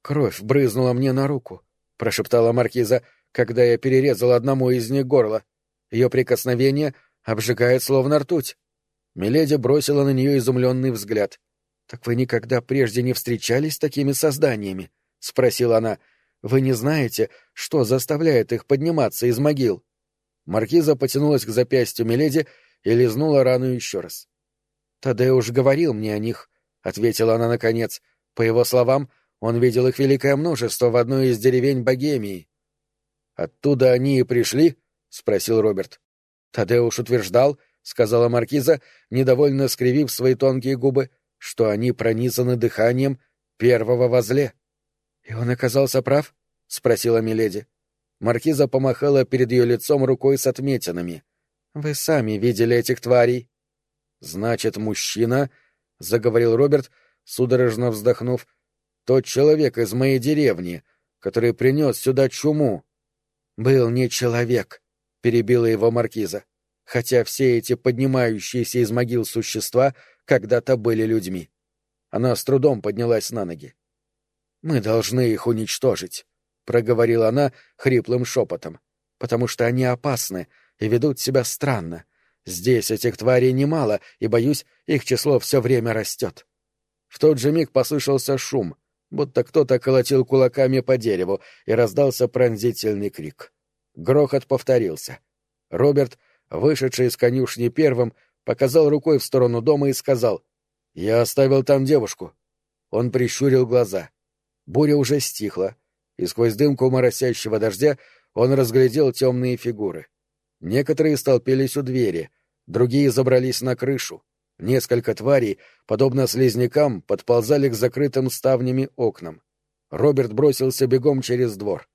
«Кровь брызнула мне на руку», — прошептала маркиза, когда я перерезала одному из них горло. Ее прикосновение обжигает словно ртуть. Миледи бросила на нее изумленный взгляд. «Так вы никогда прежде не встречались с такими созданиями?» — спросила она. Вы не знаете, что заставляет их подниматься из могил?» Маркиза потянулась к запястью Миледи и лизнула рану еще раз. «Тадеуш говорил мне о них», — ответила она наконец. По его словам, он видел их великое множество в одной из деревень Богемии. «Оттуда они и пришли?» — спросил Роберт. Тадеуш утверждал, — сказала маркиза, недовольно скривив свои тонкие губы, — что они пронизаны дыханием первого возле. — И он оказался прав? — спросила Миледи. Маркиза помахала перед ее лицом рукой с отметинами. — Вы сами видели этих тварей. — Значит, мужчина, — заговорил Роберт, судорожно вздохнув, — тот человек из моей деревни, который принес сюда чуму. — Был не человек, — перебила его маркиза, хотя все эти поднимающиеся из могил существа когда-то были людьми. Она с трудом поднялась на ноги. — Мы должны их уничтожить, — проговорила она хриплым шепотом, — потому что они опасны и ведут себя странно. Здесь этих тварей немало, и, боюсь, их число все время растет. В тот же миг послышался шум, будто кто-то колотил кулаками по дереву, и раздался пронзительный крик. Грохот повторился. Роберт, вышедший из конюшни первым, показал рукой в сторону дома и сказал «Я оставил там девушку». Он прищурил глаза. Буря уже стихла, и сквозь дымку моросящего дождя он разглядел темные фигуры. Некоторые столпились у двери, другие забрались на крышу. Несколько тварей, подобно слизнякам, подползали к закрытым ставнями окнам. Роберт бросился бегом через двор.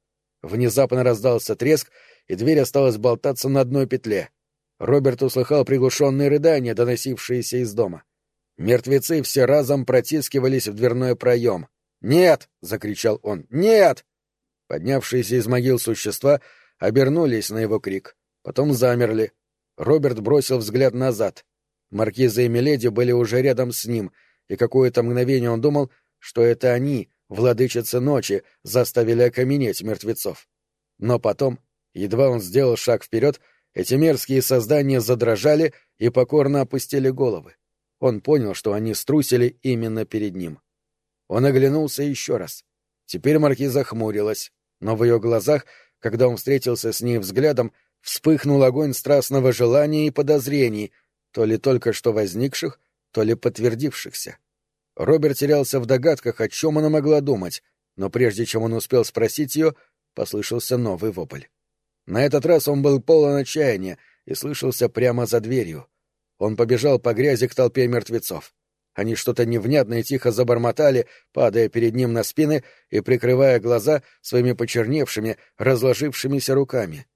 Внезапно раздался треск, и дверь осталась болтаться на одной петле. Роберт услыхал приглушенные рыдания, доносившиеся из дома. Мертвецы все разом протискивались в дверной проем. «Нет!» — закричал он. «Нет!» Поднявшиеся из могил существа обернулись на его крик. Потом замерли. Роберт бросил взгляд назад. Маркиза и Миледи были уже рядом с ним, и какое-то мгновение он думал, что это они, владычицы ночи, заставили окаменеть мертвецов. Но потом, едва он сделал шаг вперед, эти мерзкие создания задрожали и покорно опустили головы. Он понял, что они струсили именно перед ним. Он оглянулся еще раз. Теперь маркиза хмурилась, но в ее глазах, когда он встретился с ней взглядом, вспыхнул огонь страстного желания и подозрений, то ли только что возникших, то ли подтвердившихся. Роберт терялся в догадках, о чем она могла думать, но прежде чем он успел спросить ее, послышался новый вопль. На этот раз он был полон отчаяния и слышался прямо за дверью. Он побежал по грязи к толпе мертвецов. Они что-то невнятно и тихо забормотали, падая перед ним на спины и прикрывая глаза своими почерневшими, разложившимися руками.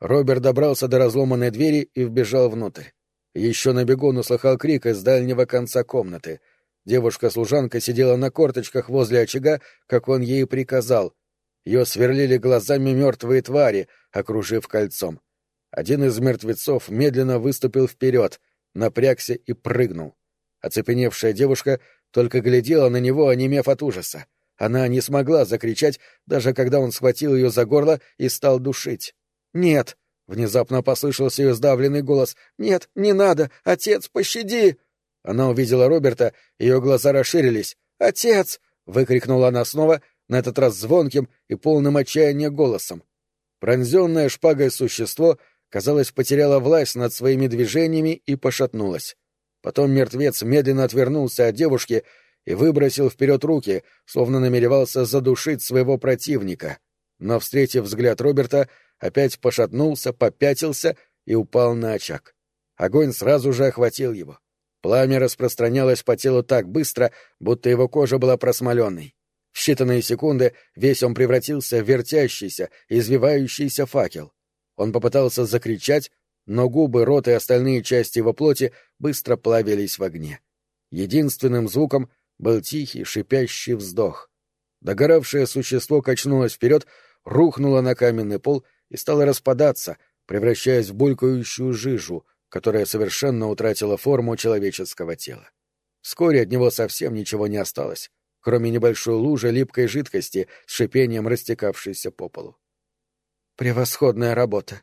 Роберт добрался до разломанной двери и вбежал внутрь. Еще на бегу он услыхал крик из дальнего конца комнаты. Девушка-служанка сидела на корточках возле очага, как он ей приказал. Ее сверлили глазами мертвые твари, окружив кольцом. Один из мертвецов медленно выступил вперед, напрягся и прыгнул. Оцепеневшая девушка только глядела на него, онемев от ужаса. Она не смогла закричать, даже когда он схватил ее за горло и стал душить. «Нет!» — внезапно послышался ее сдавленный голос. «Нет, не надо! Отец, пощади!» Она увидела Роберта, ее глаза расширились. «Отец!» — выкрикнула она снова, на этот раз звонким и полным отчаяния голосом. Пронзенное шпагой существо, казалось, потеряло власть над своими движениями и пошатнулось. Потом мертвец медленно отвернулся от девушки и выбросил вперед руки, словно намеревался задушить своего противника. Но, встретив взгляд Роберта, опять пошатнулся, попятился и упал на очаг. Огонь сразу же охватил его. Пламя распространялось по телу так быстро, будто его кожа была просмоленной. В считанные секунды весь он превратился в вертящийся, извивающийся факел. Он попытался закричать, но губы, рот и остальные части его плоти быстро плавились в огне. Единственным звуком был тихий, шипящий вздох. Догоравшее существо качнулось вперед, рухнуло на каменный пол и стало распадаться, превращаясь в булькающую жижу, которая совершенно утратила форму человеческого тела. Вскоре от него совсем ничего не осталось, кроме небольшой лужи липкой жидкости с шипением растекавшейся по полу. «Превосходная работа!»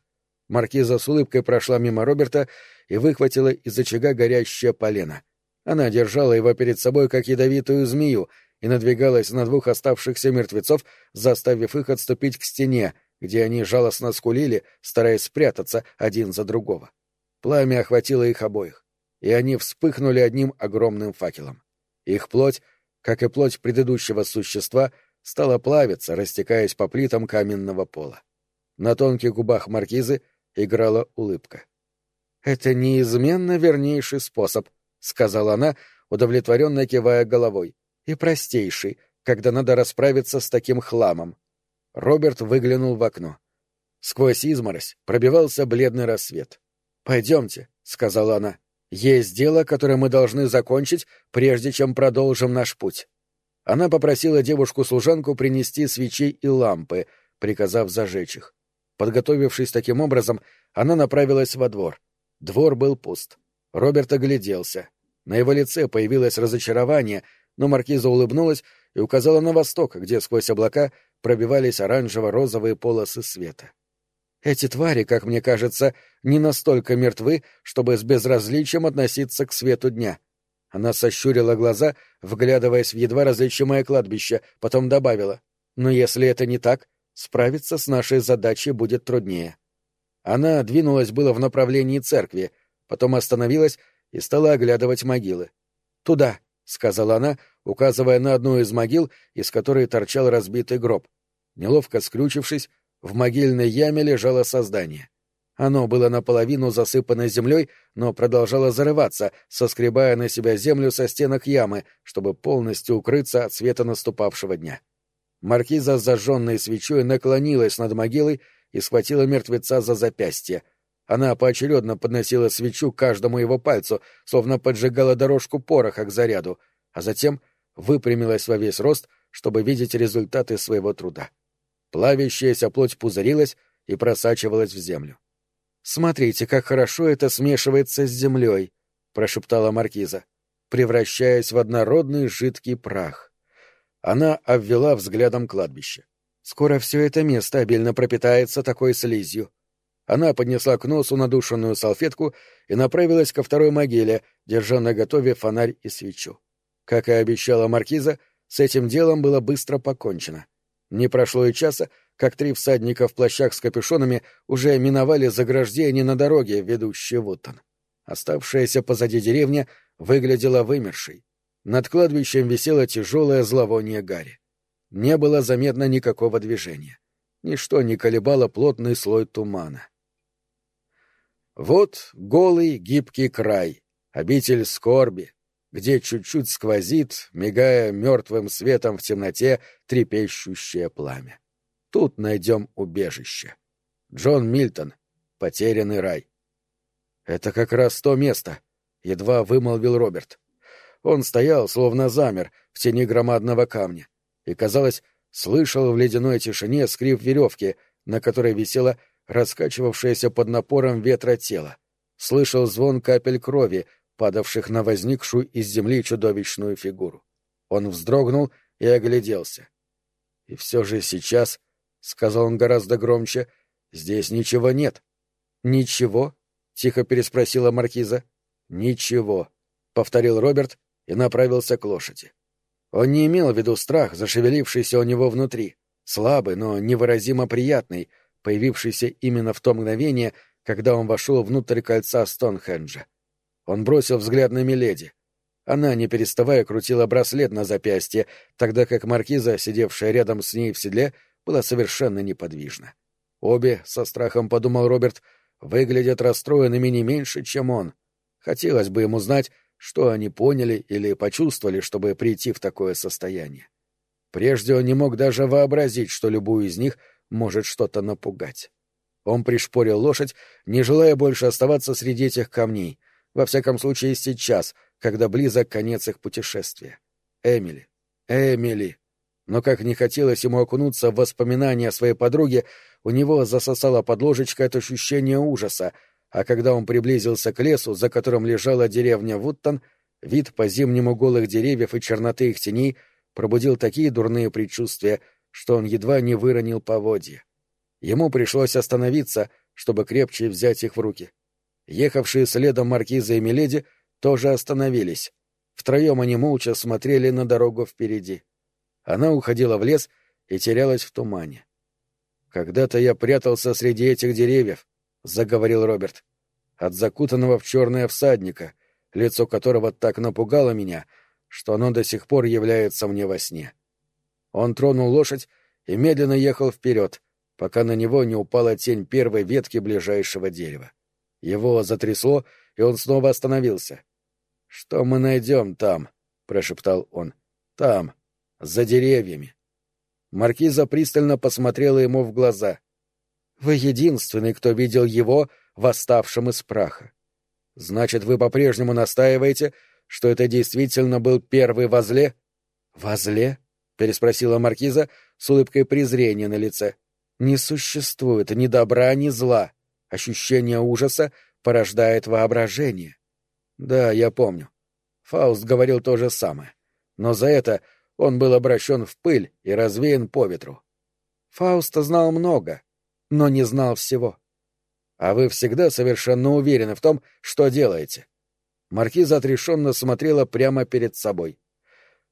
Маркиза с улыбкой прошла мимо Роберта и выхватила из очага горящее полено. Она держала его перед собой, как ядовитую змею, и надвигалась на двух оставшихся мертвецов, заставив их отступить к стене, где они жалостно скулили, стараясь спрятаться один за другого. Пламя охватило их обоих, и они вспыхнули одним огромным факелом. Их плоть, как и плоть предыдущего существа, стала плавиться, растекаясь по плитам каменного пола. На тонких губах маркизы играла улыбка. «Это неизменно вернейший способ», — сказала она, удовлетворенно кивая головой, — «и простейший, когда надо расправиться с таким хламом». Роберт выглянул в окно. Сквозь изморозь пробивался бледный рассвет. «Пойдемте», — сказала она. «Есть дело, которое мы должны закончить, прежде чем продолжим наш путь». Она попросила девушку-служанку принести свечи и лампы, приказав зажечь их. Подготовившись таким образом, она направилась во двор. Двор был пуст. Роберт огляделся. На его лице появилось разочарование, но маркиза улыбнулась и указала на восток, где сквозь облака пробивались оранжево-розовые полосы света. Эти твари, как мне кажется, не настолько мертвы, чтобы с безразличием относиться к свету дня. Она сощурила глаза, вглядываясь в едва различимое кладбище, потом добавила. Но если это не так, справиться с нашей задачей будет труднее. Она двинулась было в направлении церкви, потом остановилась и стала оглядывать могилы. «Туда», — сказала она, указывая на одну из могил, из которой торчал разбитый гроб. Неловко скрючившись, в могильной яме лежало создание. Оно было наполовину засыпано землей, но продолжало зарываться, соскребая на себя землю со стенок ямы, чтобы полностью укрыться от света наступавшего дня. Маркиза с зажженной свечой наклонилась над могилой и схватила мертвеца за запястье. Она поочередно подносила свечу каждому его пальцу, словно поджигала дорожку пороха к заряду, а затем выпрямилась во весь рост, чтобы видеть результаты своего труда. Плавящаяся плоть пузырилась и просачивалась в землю. «Смотрите, как хорошо это смешивается с землей», — прошептала маркиза, превращаясь в однородный жидкий прах. Она обвела взглядом кладбище. «Скоро все это место обильно пропитается такой слизью». Она поднесла к носу надушенную салфетку и направилась ко второй могиле, держа на готове фонарь и свечу. Как и обещала маркиза, с этим делом было быстро покончено. Не прошло и часа, как три всадника в плащах с капюшонами уже миновали заграждение на дороге, ведущей в Уттон. Оставшаяся позади деревня выглядела вымершей. Над кладбищем висело тяжелое зловоние гари. Не было заметно никакого движения. Ничто не колебало плотный слой тумана. Вот голый гибкий край, обитель скорби, где чуть-чуть сквозит, мигая мертвым светом в темноте, трепещущее пламя. Тут найдем убежище. Джон Мильтон. Потерянный рай. Это как раз то место, едва вымолвил Роберт. Он стоял, словно замер, в тени громадного камня, и, казалось, слышал в ледяной тишине скрип веревки, на которой висело раскачивавшееся под напором ветра тело. Слышал звон капель крови, падавших на возникшую из земли чудовищную фигуру. Он вздрогнул и огляделся. И все же сейчас, — сказал он гораздо громче, — здесь ничего нет. — Ничего? — тихо переспросила маркиза. — Ничего, — повторил Роберт и направился к лошади. Он не имел в виду страх, зашевелившийся у него внутри, слабый, но невыразимо приятный, появившийся именно в то мгновение, когда он вошел внутрь кольца Стоунхенджа. Он бросил взгляд на Миледи. Она, не переставая, крутила браслет на запястье, тогда как маркиза, сидевшая рядом с ней в седле, была совершенно неподвижна. Обе, со страхом подумал Роберт, выглядят расстроенными не меньше, чем он. Хотелось бы ему знать, что они поняли или почувствовали, чтобы прийти в такое состояние. Прежде он не мог даже вообразить, что любую из них может что-то напугать. Он пришпорил лошадь, не желая больше оставаться среди этих камней, во всяком случае, сейчас, когда близок конец их путешествия. Эмили. Эмили. Но как не хотелось ему окунуться в воспоминания о своей подруге, у него засосало под ложечкой от ощущения ужаса, а когда он приблизился к лесу, за которым лежала деревня Вуттон, вид по-зимнему голых деревьев и черноты их теней пробудил такие дурные предчувствия, что он едва не выронил поводья. Ему пришлось остановиться, чтобы крепче взять их в руки. Ехавшие следом маркиза и Миледи тоже остановились. Втроем они молча смотрели на дорогу впереди. Она уходила в лес и терялась в тумане. «Когда-то я прятался среди этих деревьев», — заговорил Роберт. «От закутанного в черное всадника, лицо которого так напугало меня, что оно до сих пор является мне во сне». Он тронул лошадь и медленно ехал вперед, пока на него не упала тень первой ветки ближайшего дерева. Его затрясло, и он снова остановился. «Что мы найдем там?» — прошептал он. «Там, за деревьями». Маркиза пристально посмотрела ему в глаза. «Вы единственный, кто видел его, восставшим из праха. Значит, вы по-прежнему настаиваете, что это действительно был первый возле?» «Возле?» — переспросила Маркиза с улыбкой презрения на лице. «Не существует ни добра, ни зла. Ощущение ужаса порождает воображение». «Да, я помню. Фауст говорил то же самое. Но за это он был обращен в пыль и развеян по ветру. Фауст знал много, но не знал всего. А вы всегда совершенно уверены в том, что делаете. Маркиза отрешенно смотрела прямо перед собой.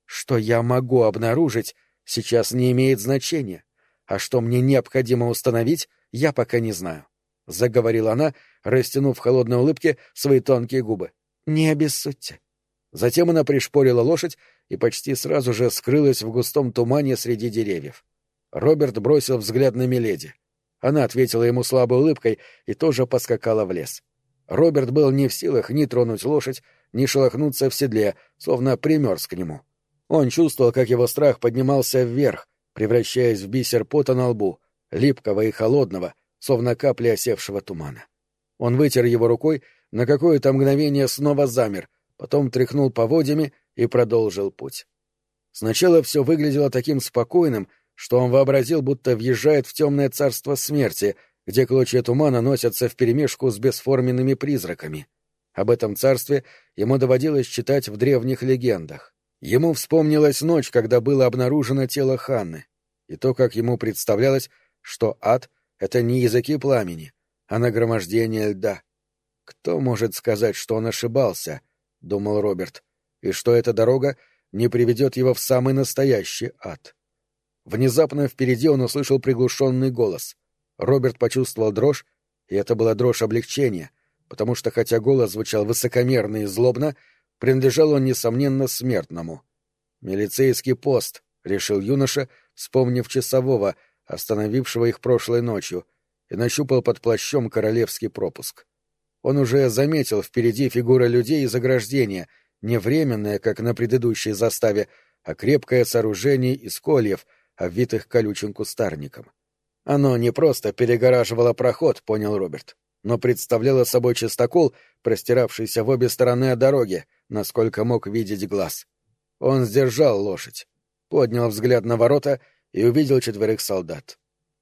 Что я могу обнаружить, сейчас не имеет значения, а что мне необходимо установить, я пока не знаю. — заговорила она, растянув в холодной улыбке свои тонкие губы. — Не обессудьте. Затем она пришпорила лошадь и почти сразу же скрылась в густом тумане среди деревьев. Роберт бросил взгляд на Миледи. Она ответила ему слабой улыбкой и тоже поскакала в лес. Роберт был не в силах ни тронуть лошадь, ни шелохнуться в седле, словно примерз к нему. Он чувствовал, как его страх поднимался вверх, превращаясь в бисер пота на лбу, липкого и холодного, словно капли осевшего тумана. Он вытер его рукой, на какое-то мгновение снова замер, потом тряхнул поводьями и продолжил путь. Сначала все выглядело таким спокойным, что он вообразил, будто въезжает в темное царство смерти, где клочья тумана носятся вперемешку с бесформенными призраками. Об этом царстве ему доводилось читать в древних легендах. Ему вспомнилась ночь, когда было обнаружено тело Ханны, и то, как ему представлялось, что ад — это не языки пламени, а нагромождение льда. Кто может сказать, что он ошибался —— думал Роберт, — и что эта дорога не приведет его в самый настоящий ад. Внезапно впереди он услышал приглушенный голос. Роберт почувствовал дрожь, и это была дрожь облегчения, потому что, хотя голос звучал высокомерно и злобно, принадлежал он, несомненно, смертному. «Милицейский пост», — решил юноша, вспомнив часового, остановившего их прошлой ночью, и нащупал под плащом королевский пропуск. Он уже заметил впереди фигуры людей из ограждения, не временное, как на предыдущей заставе, а крепкое сооружение из кольев, обвитых колючим кустарником. Оно не просто перегораживало проход, понял Роберт, но представляло собой частокол, простиравшийся в обе стороны от дороги, насколько мог видеть глаз. Он сдержал лошадь, поднял взгляд на ворота и увидел четверых солдат.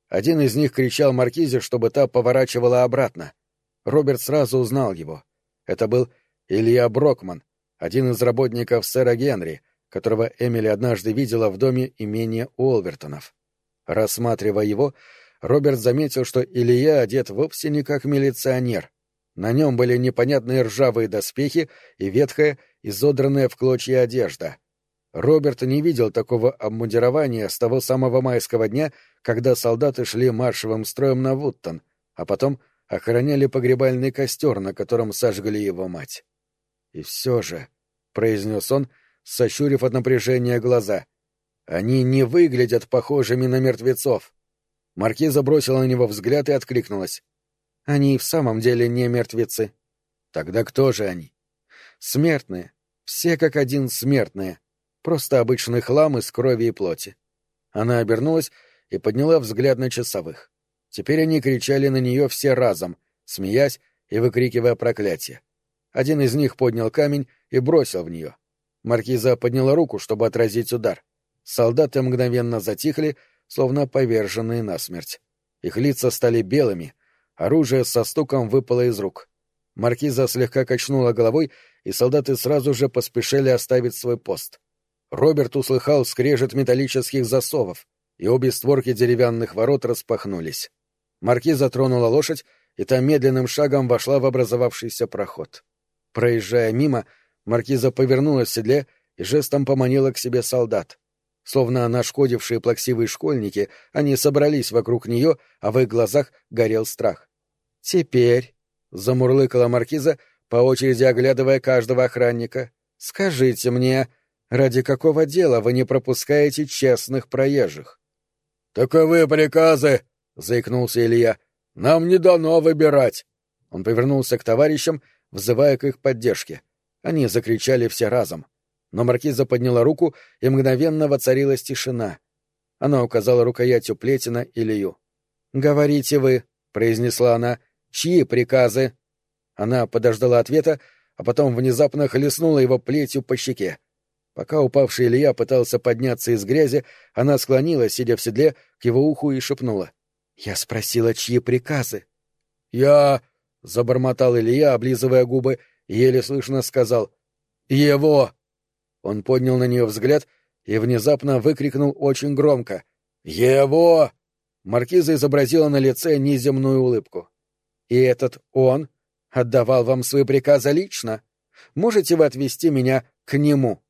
Один из них кричал Маркизе, чтобы та поворачивала обратно. Роберт сразу узнал его. Это был Илья Брокман, один из работников сэра Генри, которого Эмили однажды видела в доме имения Уолвертонов. Рассматривая его, Роберт заметил, что Илья одет вовсе не как милиционер. На нем были непонятные ржавые доспехи и ветхая, изодранная в клочья одежда. Роберт не видел такого обмундирования с того самого майского дня, когда солдаты шли маршевым строем на Вуттон, а потом — охраняли погребальный костер, на котором сожгли его мать. И все же, — произнес он, сощурив от напряжения глаза, — они не выглядят похожими на мертвецов. Маркиза бросила на него взгляд и откликнулась. Они в самом деле не мертвецы. Тогда кто же они? Смертные. Все как один смертные. Просто обычный хлам из крови и плоти. Она обернулась и подняла взгляд на часовых. Теперь они кричали на нее все разом, смеясь и выкрикивая проклятие. Один из них поднял камень и бросил в нее. Маркиза подняла руку, чтобы отразить удар. Солдаты мгновенно затихли, словно поверженные насмерть. Их лица стали белыми, оружие со стуком выпало из рук. Маркиза слегка качнула головой, и солдаты сразу же поспешили оставить свой пост. Роберт услыхал скрежет металлических засовов, и обе створки деревянных ворот распахнулись. Маркиза тронула лошадь, и та медленным шагом вошла в образовавшийся проход. Проезжая мимо, маркиза повернулась в седле и жестом поманила к себе солдат. Словно нашкодившие плаксивые школьники, они собрались вокруг нее, а в их глазах горел страх. «Теперь», — замурлыкала маркиза, по очереди оглядывая каждого охранника, — «скажите мне, ради какого дела вы не пропускаете честных проезжих?» «Таковы приказы», — заикнулся Илья. «Нам не дано выбирать». Он повернулся к товарищам, взывая к их поддержке. Они закричали все разом. Но маркиза подняла руку, и мгновенно воцарилась тишина. Она указала рукоятью Плетина Илью. «Говорите вы», — произнесла она, — «чьи приказы?» Она подождала ответа, а потом внезапно хлестнула его плетью по щеке. Пока упавший Илья пытался подняться из грязи, она склонилась, сидя в седле, к его уху и шепнула. «Я спросила, чьи приказы?» «Я...» — забормотал Илья, облизывая губы, еле слышно сказал. «Его!» Он поднял на нее взгляд и внезапно выкрикнул очень громко. «Его!» Маркиза изобразила на лице неземную улыбку. «И этот он отдавал вам свои приказы лично? Можете вы отвести меня к нему?»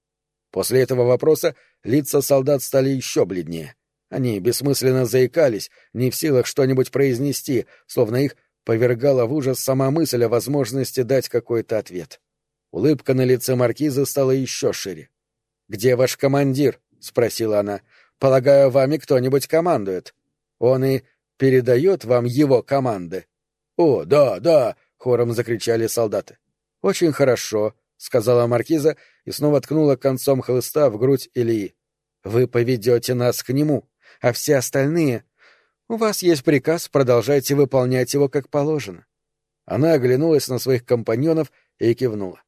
После этого вопроса лица солдат стали еще бледнее. Они бессмысленно заикались, не в силах что-нибудь произнести, словно их повергала в ужас сама мысль о возможности дать какой-то ответ. Улыбка на лице маркиза стала еще шире. «Где ваш командир?» — спросила она. «Полагаю, вами кто-нибудь командует. Он и передает вам его команды». «О, да, да!» — хором закричали солдаты. «Очень хорошо», — сказала маркиза и снова ткнула концом хлыста в грудь Ильи. «Вы поведете нас к нему, а все остальные... У вас есть приказ, продолжайте выполнять его как положено». Она оглянулась на своих компаньонов и кивнула.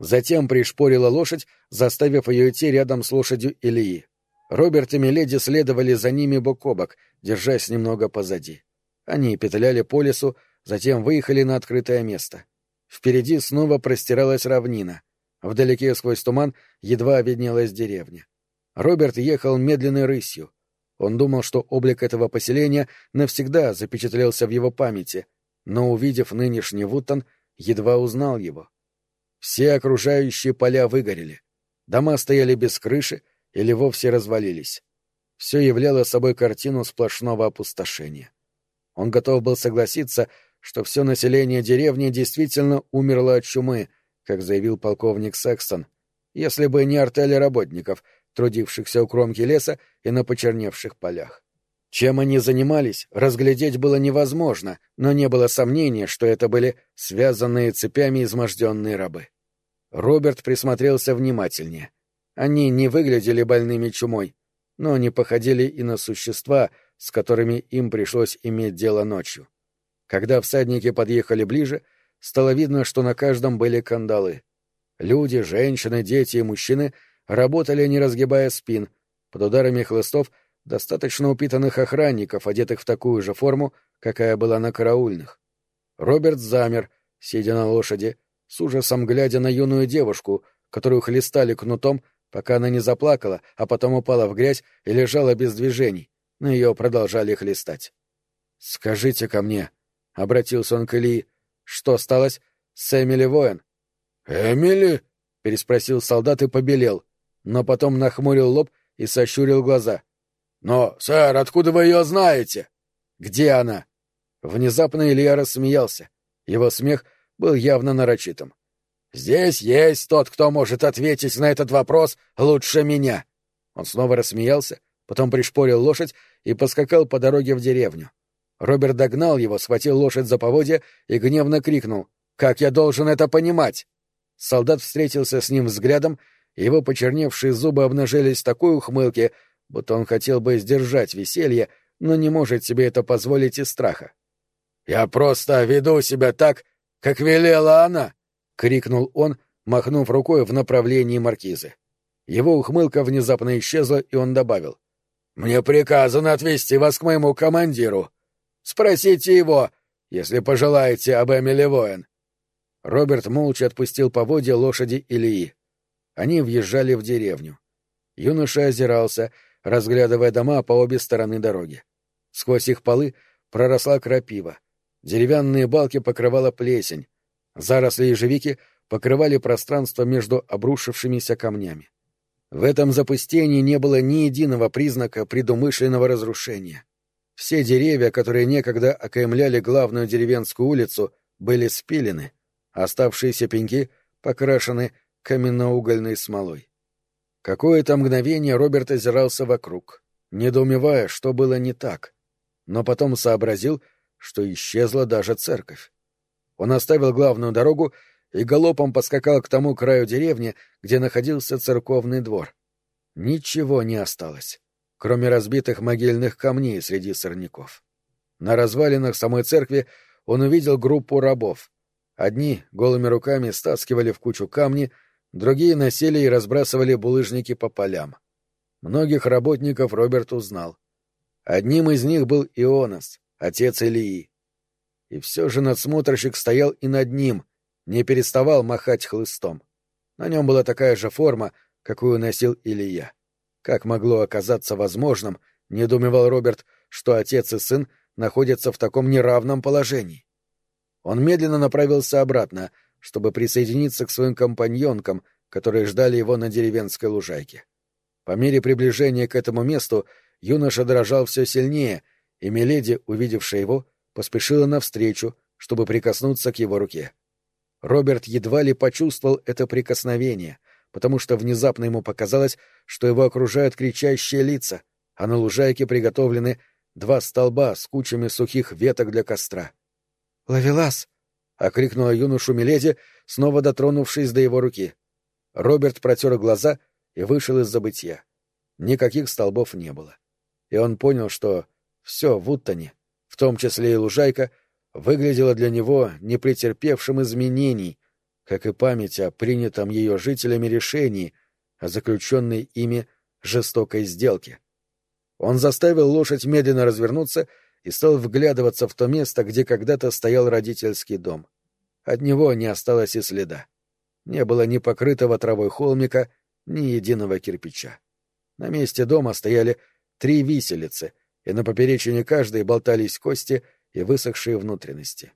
Затем пришпорила лошадь, заставив ее идти рядом с лошадью Ильи. Роберт и Миледи следовали за ними бок о бок, держась немного позади. Они петляли по лесу, затем выехали на открытое место. Впереди снова простиралась равнина. Вдалеке сквозь туман едва виднелась деревня. Роберт ехал медленной рысью. Он думал, что облик этого поселения навсегда запечатлелся в его памяти, но, увидев нынешний Вуттон, едва узнал его. Все окружающие поля выгорели. Дома стояли без крыши или вовсе развалились. Все являло собой картину сплошного опустошения. Он готов был согласиться, что все население деревни действительно умерло от чумы, как заявил полковник Секстон, если бы не артели работников, трудившихся у кромки леса и на почерневших полях. Чем они занимались, разглядеть было невозможно, но не было сомнения, что это были связанные цепями изможденные рабы. Роберт присмотрелся внимательнее. Они не выглядели больными чумой, но они походили и на существа, с которыми им пришлось иметь дело ночью. Когда всадники подъехали ближе, стало видно, что на каждом были кандалы. Люди, женщины, дети и мужчины работали, не разгибая спин, под ударами хлыстов достаточно упитанных охранников, одетых в такую же форму, какая была на караульных. Роберт замер, сидя на лошади, с ужасом глядя на юную девушку, которую хлестали кнутом, пока она не заплакала, а потом упала в грязь и лежала без движений, но ее продолжали хлестать. «Скажите ко мне», обратился он к Ильи. Что осталось с Эмили Воин? Эмили? переспросил солдат и побелел, но потом нахмурил лоб и сощурил глаза. Но, сэр, откуда вы ее знаете? Где она? Внезапно Илья рассмеялся. Его смех был явно нарочитым. «Здесь есть тот, кто может ответить на этот вопрос лучше меня». Он снова рассмеялся, потом пришпорил лошадь и поскакал по дороге в деревню. Роберт догнал его, схватил лошадь за поводья и гневно крикнул. «Как я должен это понимать?» Солдат встретился с ним взглядом, его почерневшие зубы обнажились в такой ухмылке, будто он хотел бы сдержать веселье, но не может себе это позволить из страха. «Я просто веду себя так, как велела она!» — крикнул он, махнув рукой в направлении маркизы. Его ухмылка внезапно исчезла, и он добавил. «Мне приказано отвезти вас к моему командиру. Спросите его, если пожелаете об Эмили Воин. Роберт молча отпустил поводья лошади Ильи. Они въезжали в деревню. Юноша озирался, разглядывая дома по обе стороны дороги. Сквозь их полы проросла крапива. Деревянные балки покрывала плесень. Заросли ежевики покрывали пространство между обрушившимися камнями. В этом запустении не было ни единого признака предумышленного разрушения. Все деревья, которые некогда окаймляли главную деревенскую улицу, были спилены, оставшиеся пеньки покрашены каменноугольной смолой. Какое-то мгновение Роберт озирался вокруг, недоумевая, что было не так, но потом сообразил, что исчезла даже церковь. Он оставил главную дорогу и галопом поскакал к тому краю деревни, где находился церковный двор. Ничего не осталось, кроме разбитых могильных камней среди сорняков. На развалинах самой церкви он увидел группу рабов. Одни голыми руками стаскивали в кучу камни, другие носили и разбрасывали булыжники по полям. Многих работников Роберт узнал. Одним из них был Ионас, отец Илии. И все же надсмотрщик стоял и над ним, не переставал махать хлыстом. На нем была такая же форма, какую носил Илья. Как могло оказаться возможным, недоумевал Роберт, что отец и сын находятся в таком неравном положении. Он медленно направился обратно, чтобы присоединиться к своим компаньонкам, которые ждали его на деревенской лужайке. По мере приближения к этому месту юноша дрожал все сильнее, и Миледи, увидевшая его, поспешила навстречу, чтобы прикоснуться к его руке. Роберт едва ли почувствовал это прикосновение, потому что внезапно ему показалось, что его окружают кричащие лица, а на лужайке приготовлены два столба с кучами сухих веток для костра. «Ловелас!» — окрикнула юношу Миледи, снова дотронувшись до его руки. Роберт протер глаза и вышел из забытья. Никаких столбов не было. И он понял, что все в Уттоне, в том числе и лужайка, выглядело для него непретерпевшим изменений, как и память о принятом ее жителями решении, о заключенной ими жестокой сделке. Он заставил лошадь медленно развернуться и стал вглядываться в то место, где когда-то стоял родительский дом. От него не осталось и следа. Не было ни покрытого травой холмика, ни единого кирпича. На месте дома стояли три виселицы, и на поперечине каждой болтались кости — и высохшие внутренности.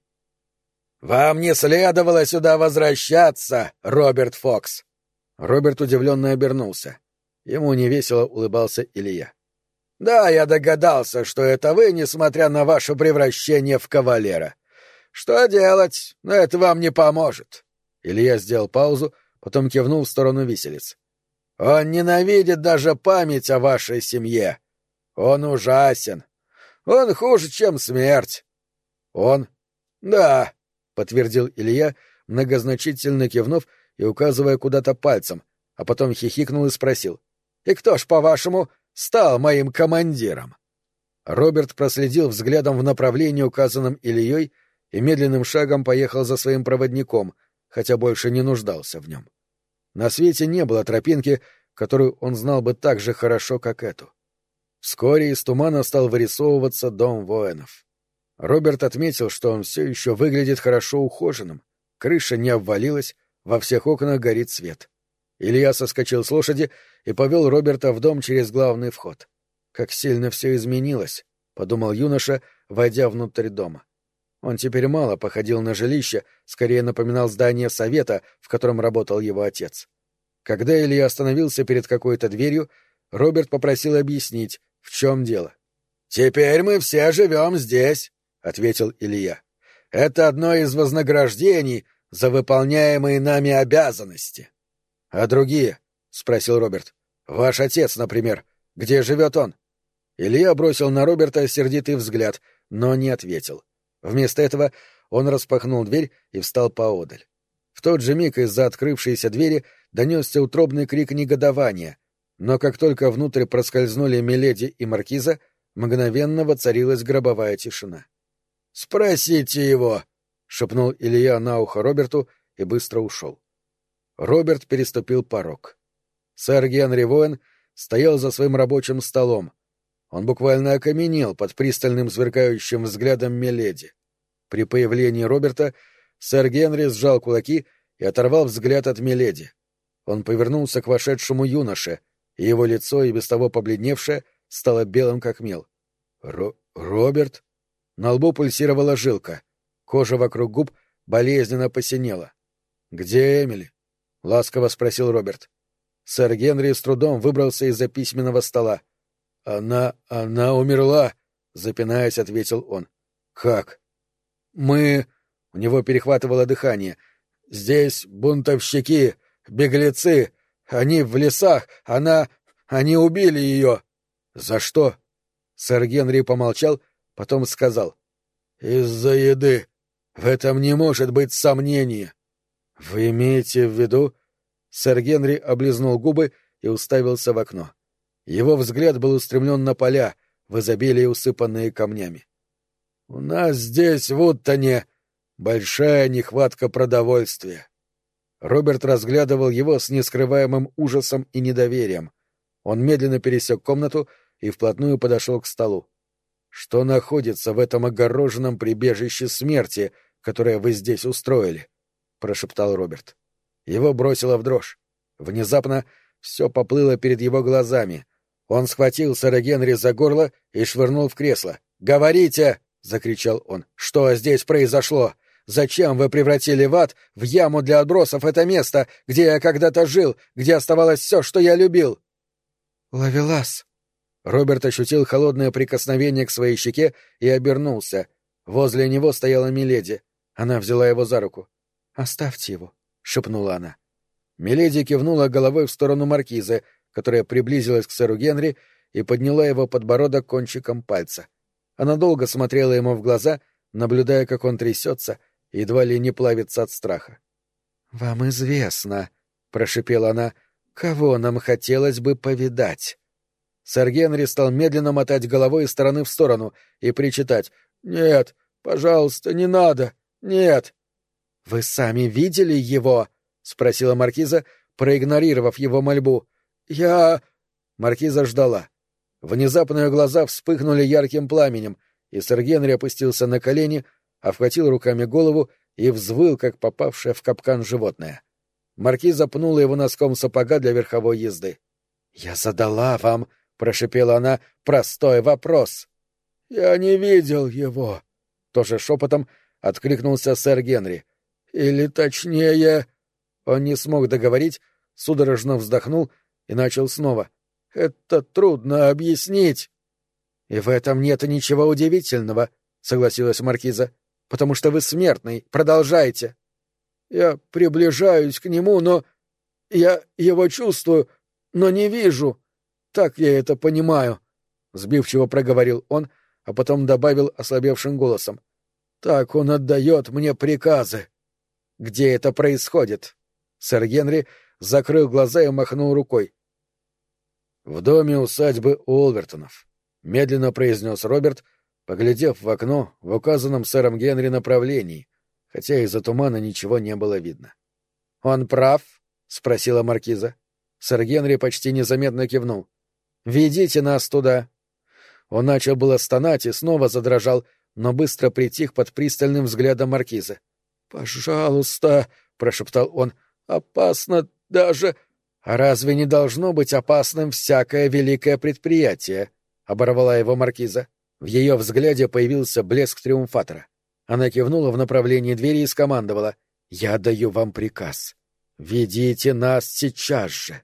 «Вам не следовало сюда возвращаться, Роберт Фокс!» Роберт удивленно обернулся. Ему невесело улыбался Илья. «Да, я догадался, что это вы, несмотря на ваше превращение в кавалера. Что делать? Но это вам не поможет». Илья сделал паузу, потом кивнул в сторону виселиц. «Он ненавидит даже память о вашей семье. Он ужасен. Он хуже, чем смерть. Он? Да, подтвердил Илья, многозначительно кивнув и указывая куда-то пальцем, а потом хихикнул и спросил. И кто ж, по-вашему, стал моим командиром? Роберт проследил взглядом в направлении, указанном Ильей, и медленным шагом поехал за своим проводником, хотя больше не нуждался в нем. На свете не было тропинки, которую он знал бы так же хорошо, как эту. Вскоре из тумана стал вырисовываться дом воинов. Роберт отметил, что он все еще выглядит хорошо ухоженным, крыша не обвалилась, во всех окнах горит свет. Илья соскочил с лошади и повел Роберта в дом через главный вход. Как сильно все изменилось, — подумал юноша, войдя внутрь дома. Он теперь мало походил на жилище, скорее напоминал здание совета, в котором работал его отец. Когда Илья остановился перед какой-то дверью, Роберт попросил объяснить, в чем дело? Теперь мы все живем здесь, ответил Илья. Это одно из вознаграждений за выполняемые нами обязанности. А другие? спросил Роберт. Ваш отец, например. Где живет он? Илья бросил на Роберта сердитый взгляд, но не ответил. Вместо этого он распахнул дверь и встал поодаль. В тот же миг из-за открывшейся двери донесся утробный крик негодования, но как только внутрь проскользнули Миледи и Маркиза, мгновенно воцарилась гробовая тишина. — Спросите его! — шепнул Илья на ухо Роберту и быстро ушел. Роберт переступил порог. Сэр Генри Воэн стоял за своим рабочим столом. Он буквально окаменел под пристальным сверкающим взглядом Миледи. При появлении Роберта сэр Генри сжал кулаки и оторвал взгляд от Миледи. Он повернулся к вошедшему юноше — и его лицо, и без того побледневшее, стало белым как мел. Ро «Роберт?» На лбу пульсировала жилка. Кожа вокруг губ болезненно посинела. «Где Эмили?» — ласково спросил Роберт. Сэр Генри с трудом выбрался из-за письменного стола. «Она... она умерла!» — запинаясь, ответил он. «Как?» «Мы...» — у него перехватывало дыхание. «Здесь бунтовщики, беглецы. Они в лесах. Она... они убили ее». «За что?» Сэр Генри помолчал, потом сказал. «Из-за еды. В этом не может быть сомнения». «Вы имеете в виду...» Сэр Генри облизнул губы и уставился в окно. Его взгляд был устремлен на поля, в изобилии усыпанные камнями. «У нас здесь в Уттоне большая нехватка продовольствия». Роберт разглядывал его с нескрываемым ужасом и недоверием. Он медленно пересек комнату и вплотную подошел к столу. «Что находится в этом огороженном прибежище смерти, которое вы здесь устроили?» — прошептал Роберт. Его бросило в дрожь. Внезапно все поплыло перед его глазами. Он схватил сэра Генри за горло и швырнул в кресло. «Говорите!» — закричал он. «Что здесь произошло? Зачем вы превратили в ад, в яму для отбросов, это место, где я когда-то жил, где оставалось все, что я любил?» «Лавелас!» Роберт ощутил холодное прикосновение к своей щеке и обернулся. Возле него стояла Миледи. Она взяла его за руку. «Оставьте его», — шепнула она. Миледи кивнула головой в сторону маркизы, которая приблизилась к сэру Генри и подняла его подбородок кончиком пальца. Она долго смотрела ему в глаза, наблюдая, как он трясется, едва ли не плавится от страха. — Вам известно, — прошепела она, — кого нам хотелось бы повидать. Сэр Генри стал медленно мотать головой из стороны в сторону и причитать «Нет, пожалуйста, не надо, нет». «Вы сами видели его?» — спросила маркиза, проигнорировав его мольбу. «Я...» Маркиза ждала. Внезапно ее глаза вспыхнули ярким пламенем, и сэр Генри опустился на колени, обхватил руками голову и взвыл, как попавшее в капкан животное. Маркиза пнула его носком сапога для верховой езды. «Я задала вам...» — прошепела она, — простой вопрос. — Я не видел его. Тоже шепотом откликнулся сэр Генри. — Или точнее... Он не смог договорить, судорожно вздохнул и начал снова. — Это трудно объяснить. — И в этом нет ничего удивительного, — согласилась Маркиза, — потому что вы смертный. Продолжайте. — Я приближаюсь к нему, но... Я его чувствую, но не вижу. Так я это понимаю, — сбивчиво проговорил он, а потом добавил ослабевшим голосом. — Так он отдает мне приказы. — Где это происходит? Сэр Генри закрыл глаза и махнул рукой. — В доме усадьбы Уолвертонов, — медленно произнес Роберт, поглядев в окно в указанном сэром Генри направлении, хотя из-за тумана ничего не было видно. — Он прав? — спросила маркиза. Сэр Генри почти незаметно кивнул. Ведите нас туда. Он начал было стонать и снова задрожал, но быстро притих под пристальным взглядом маркиза. Пожалуйста, прошептал он. Опасно даже. А разве не должно быть опасным всякое великое предприятие? оборвала его маркиза. В ее взгляде появился блеск триумфатора. Она кивнула в направлении двери и скомандовала: "Я даю вам приказ. Ведите нас сейчас же".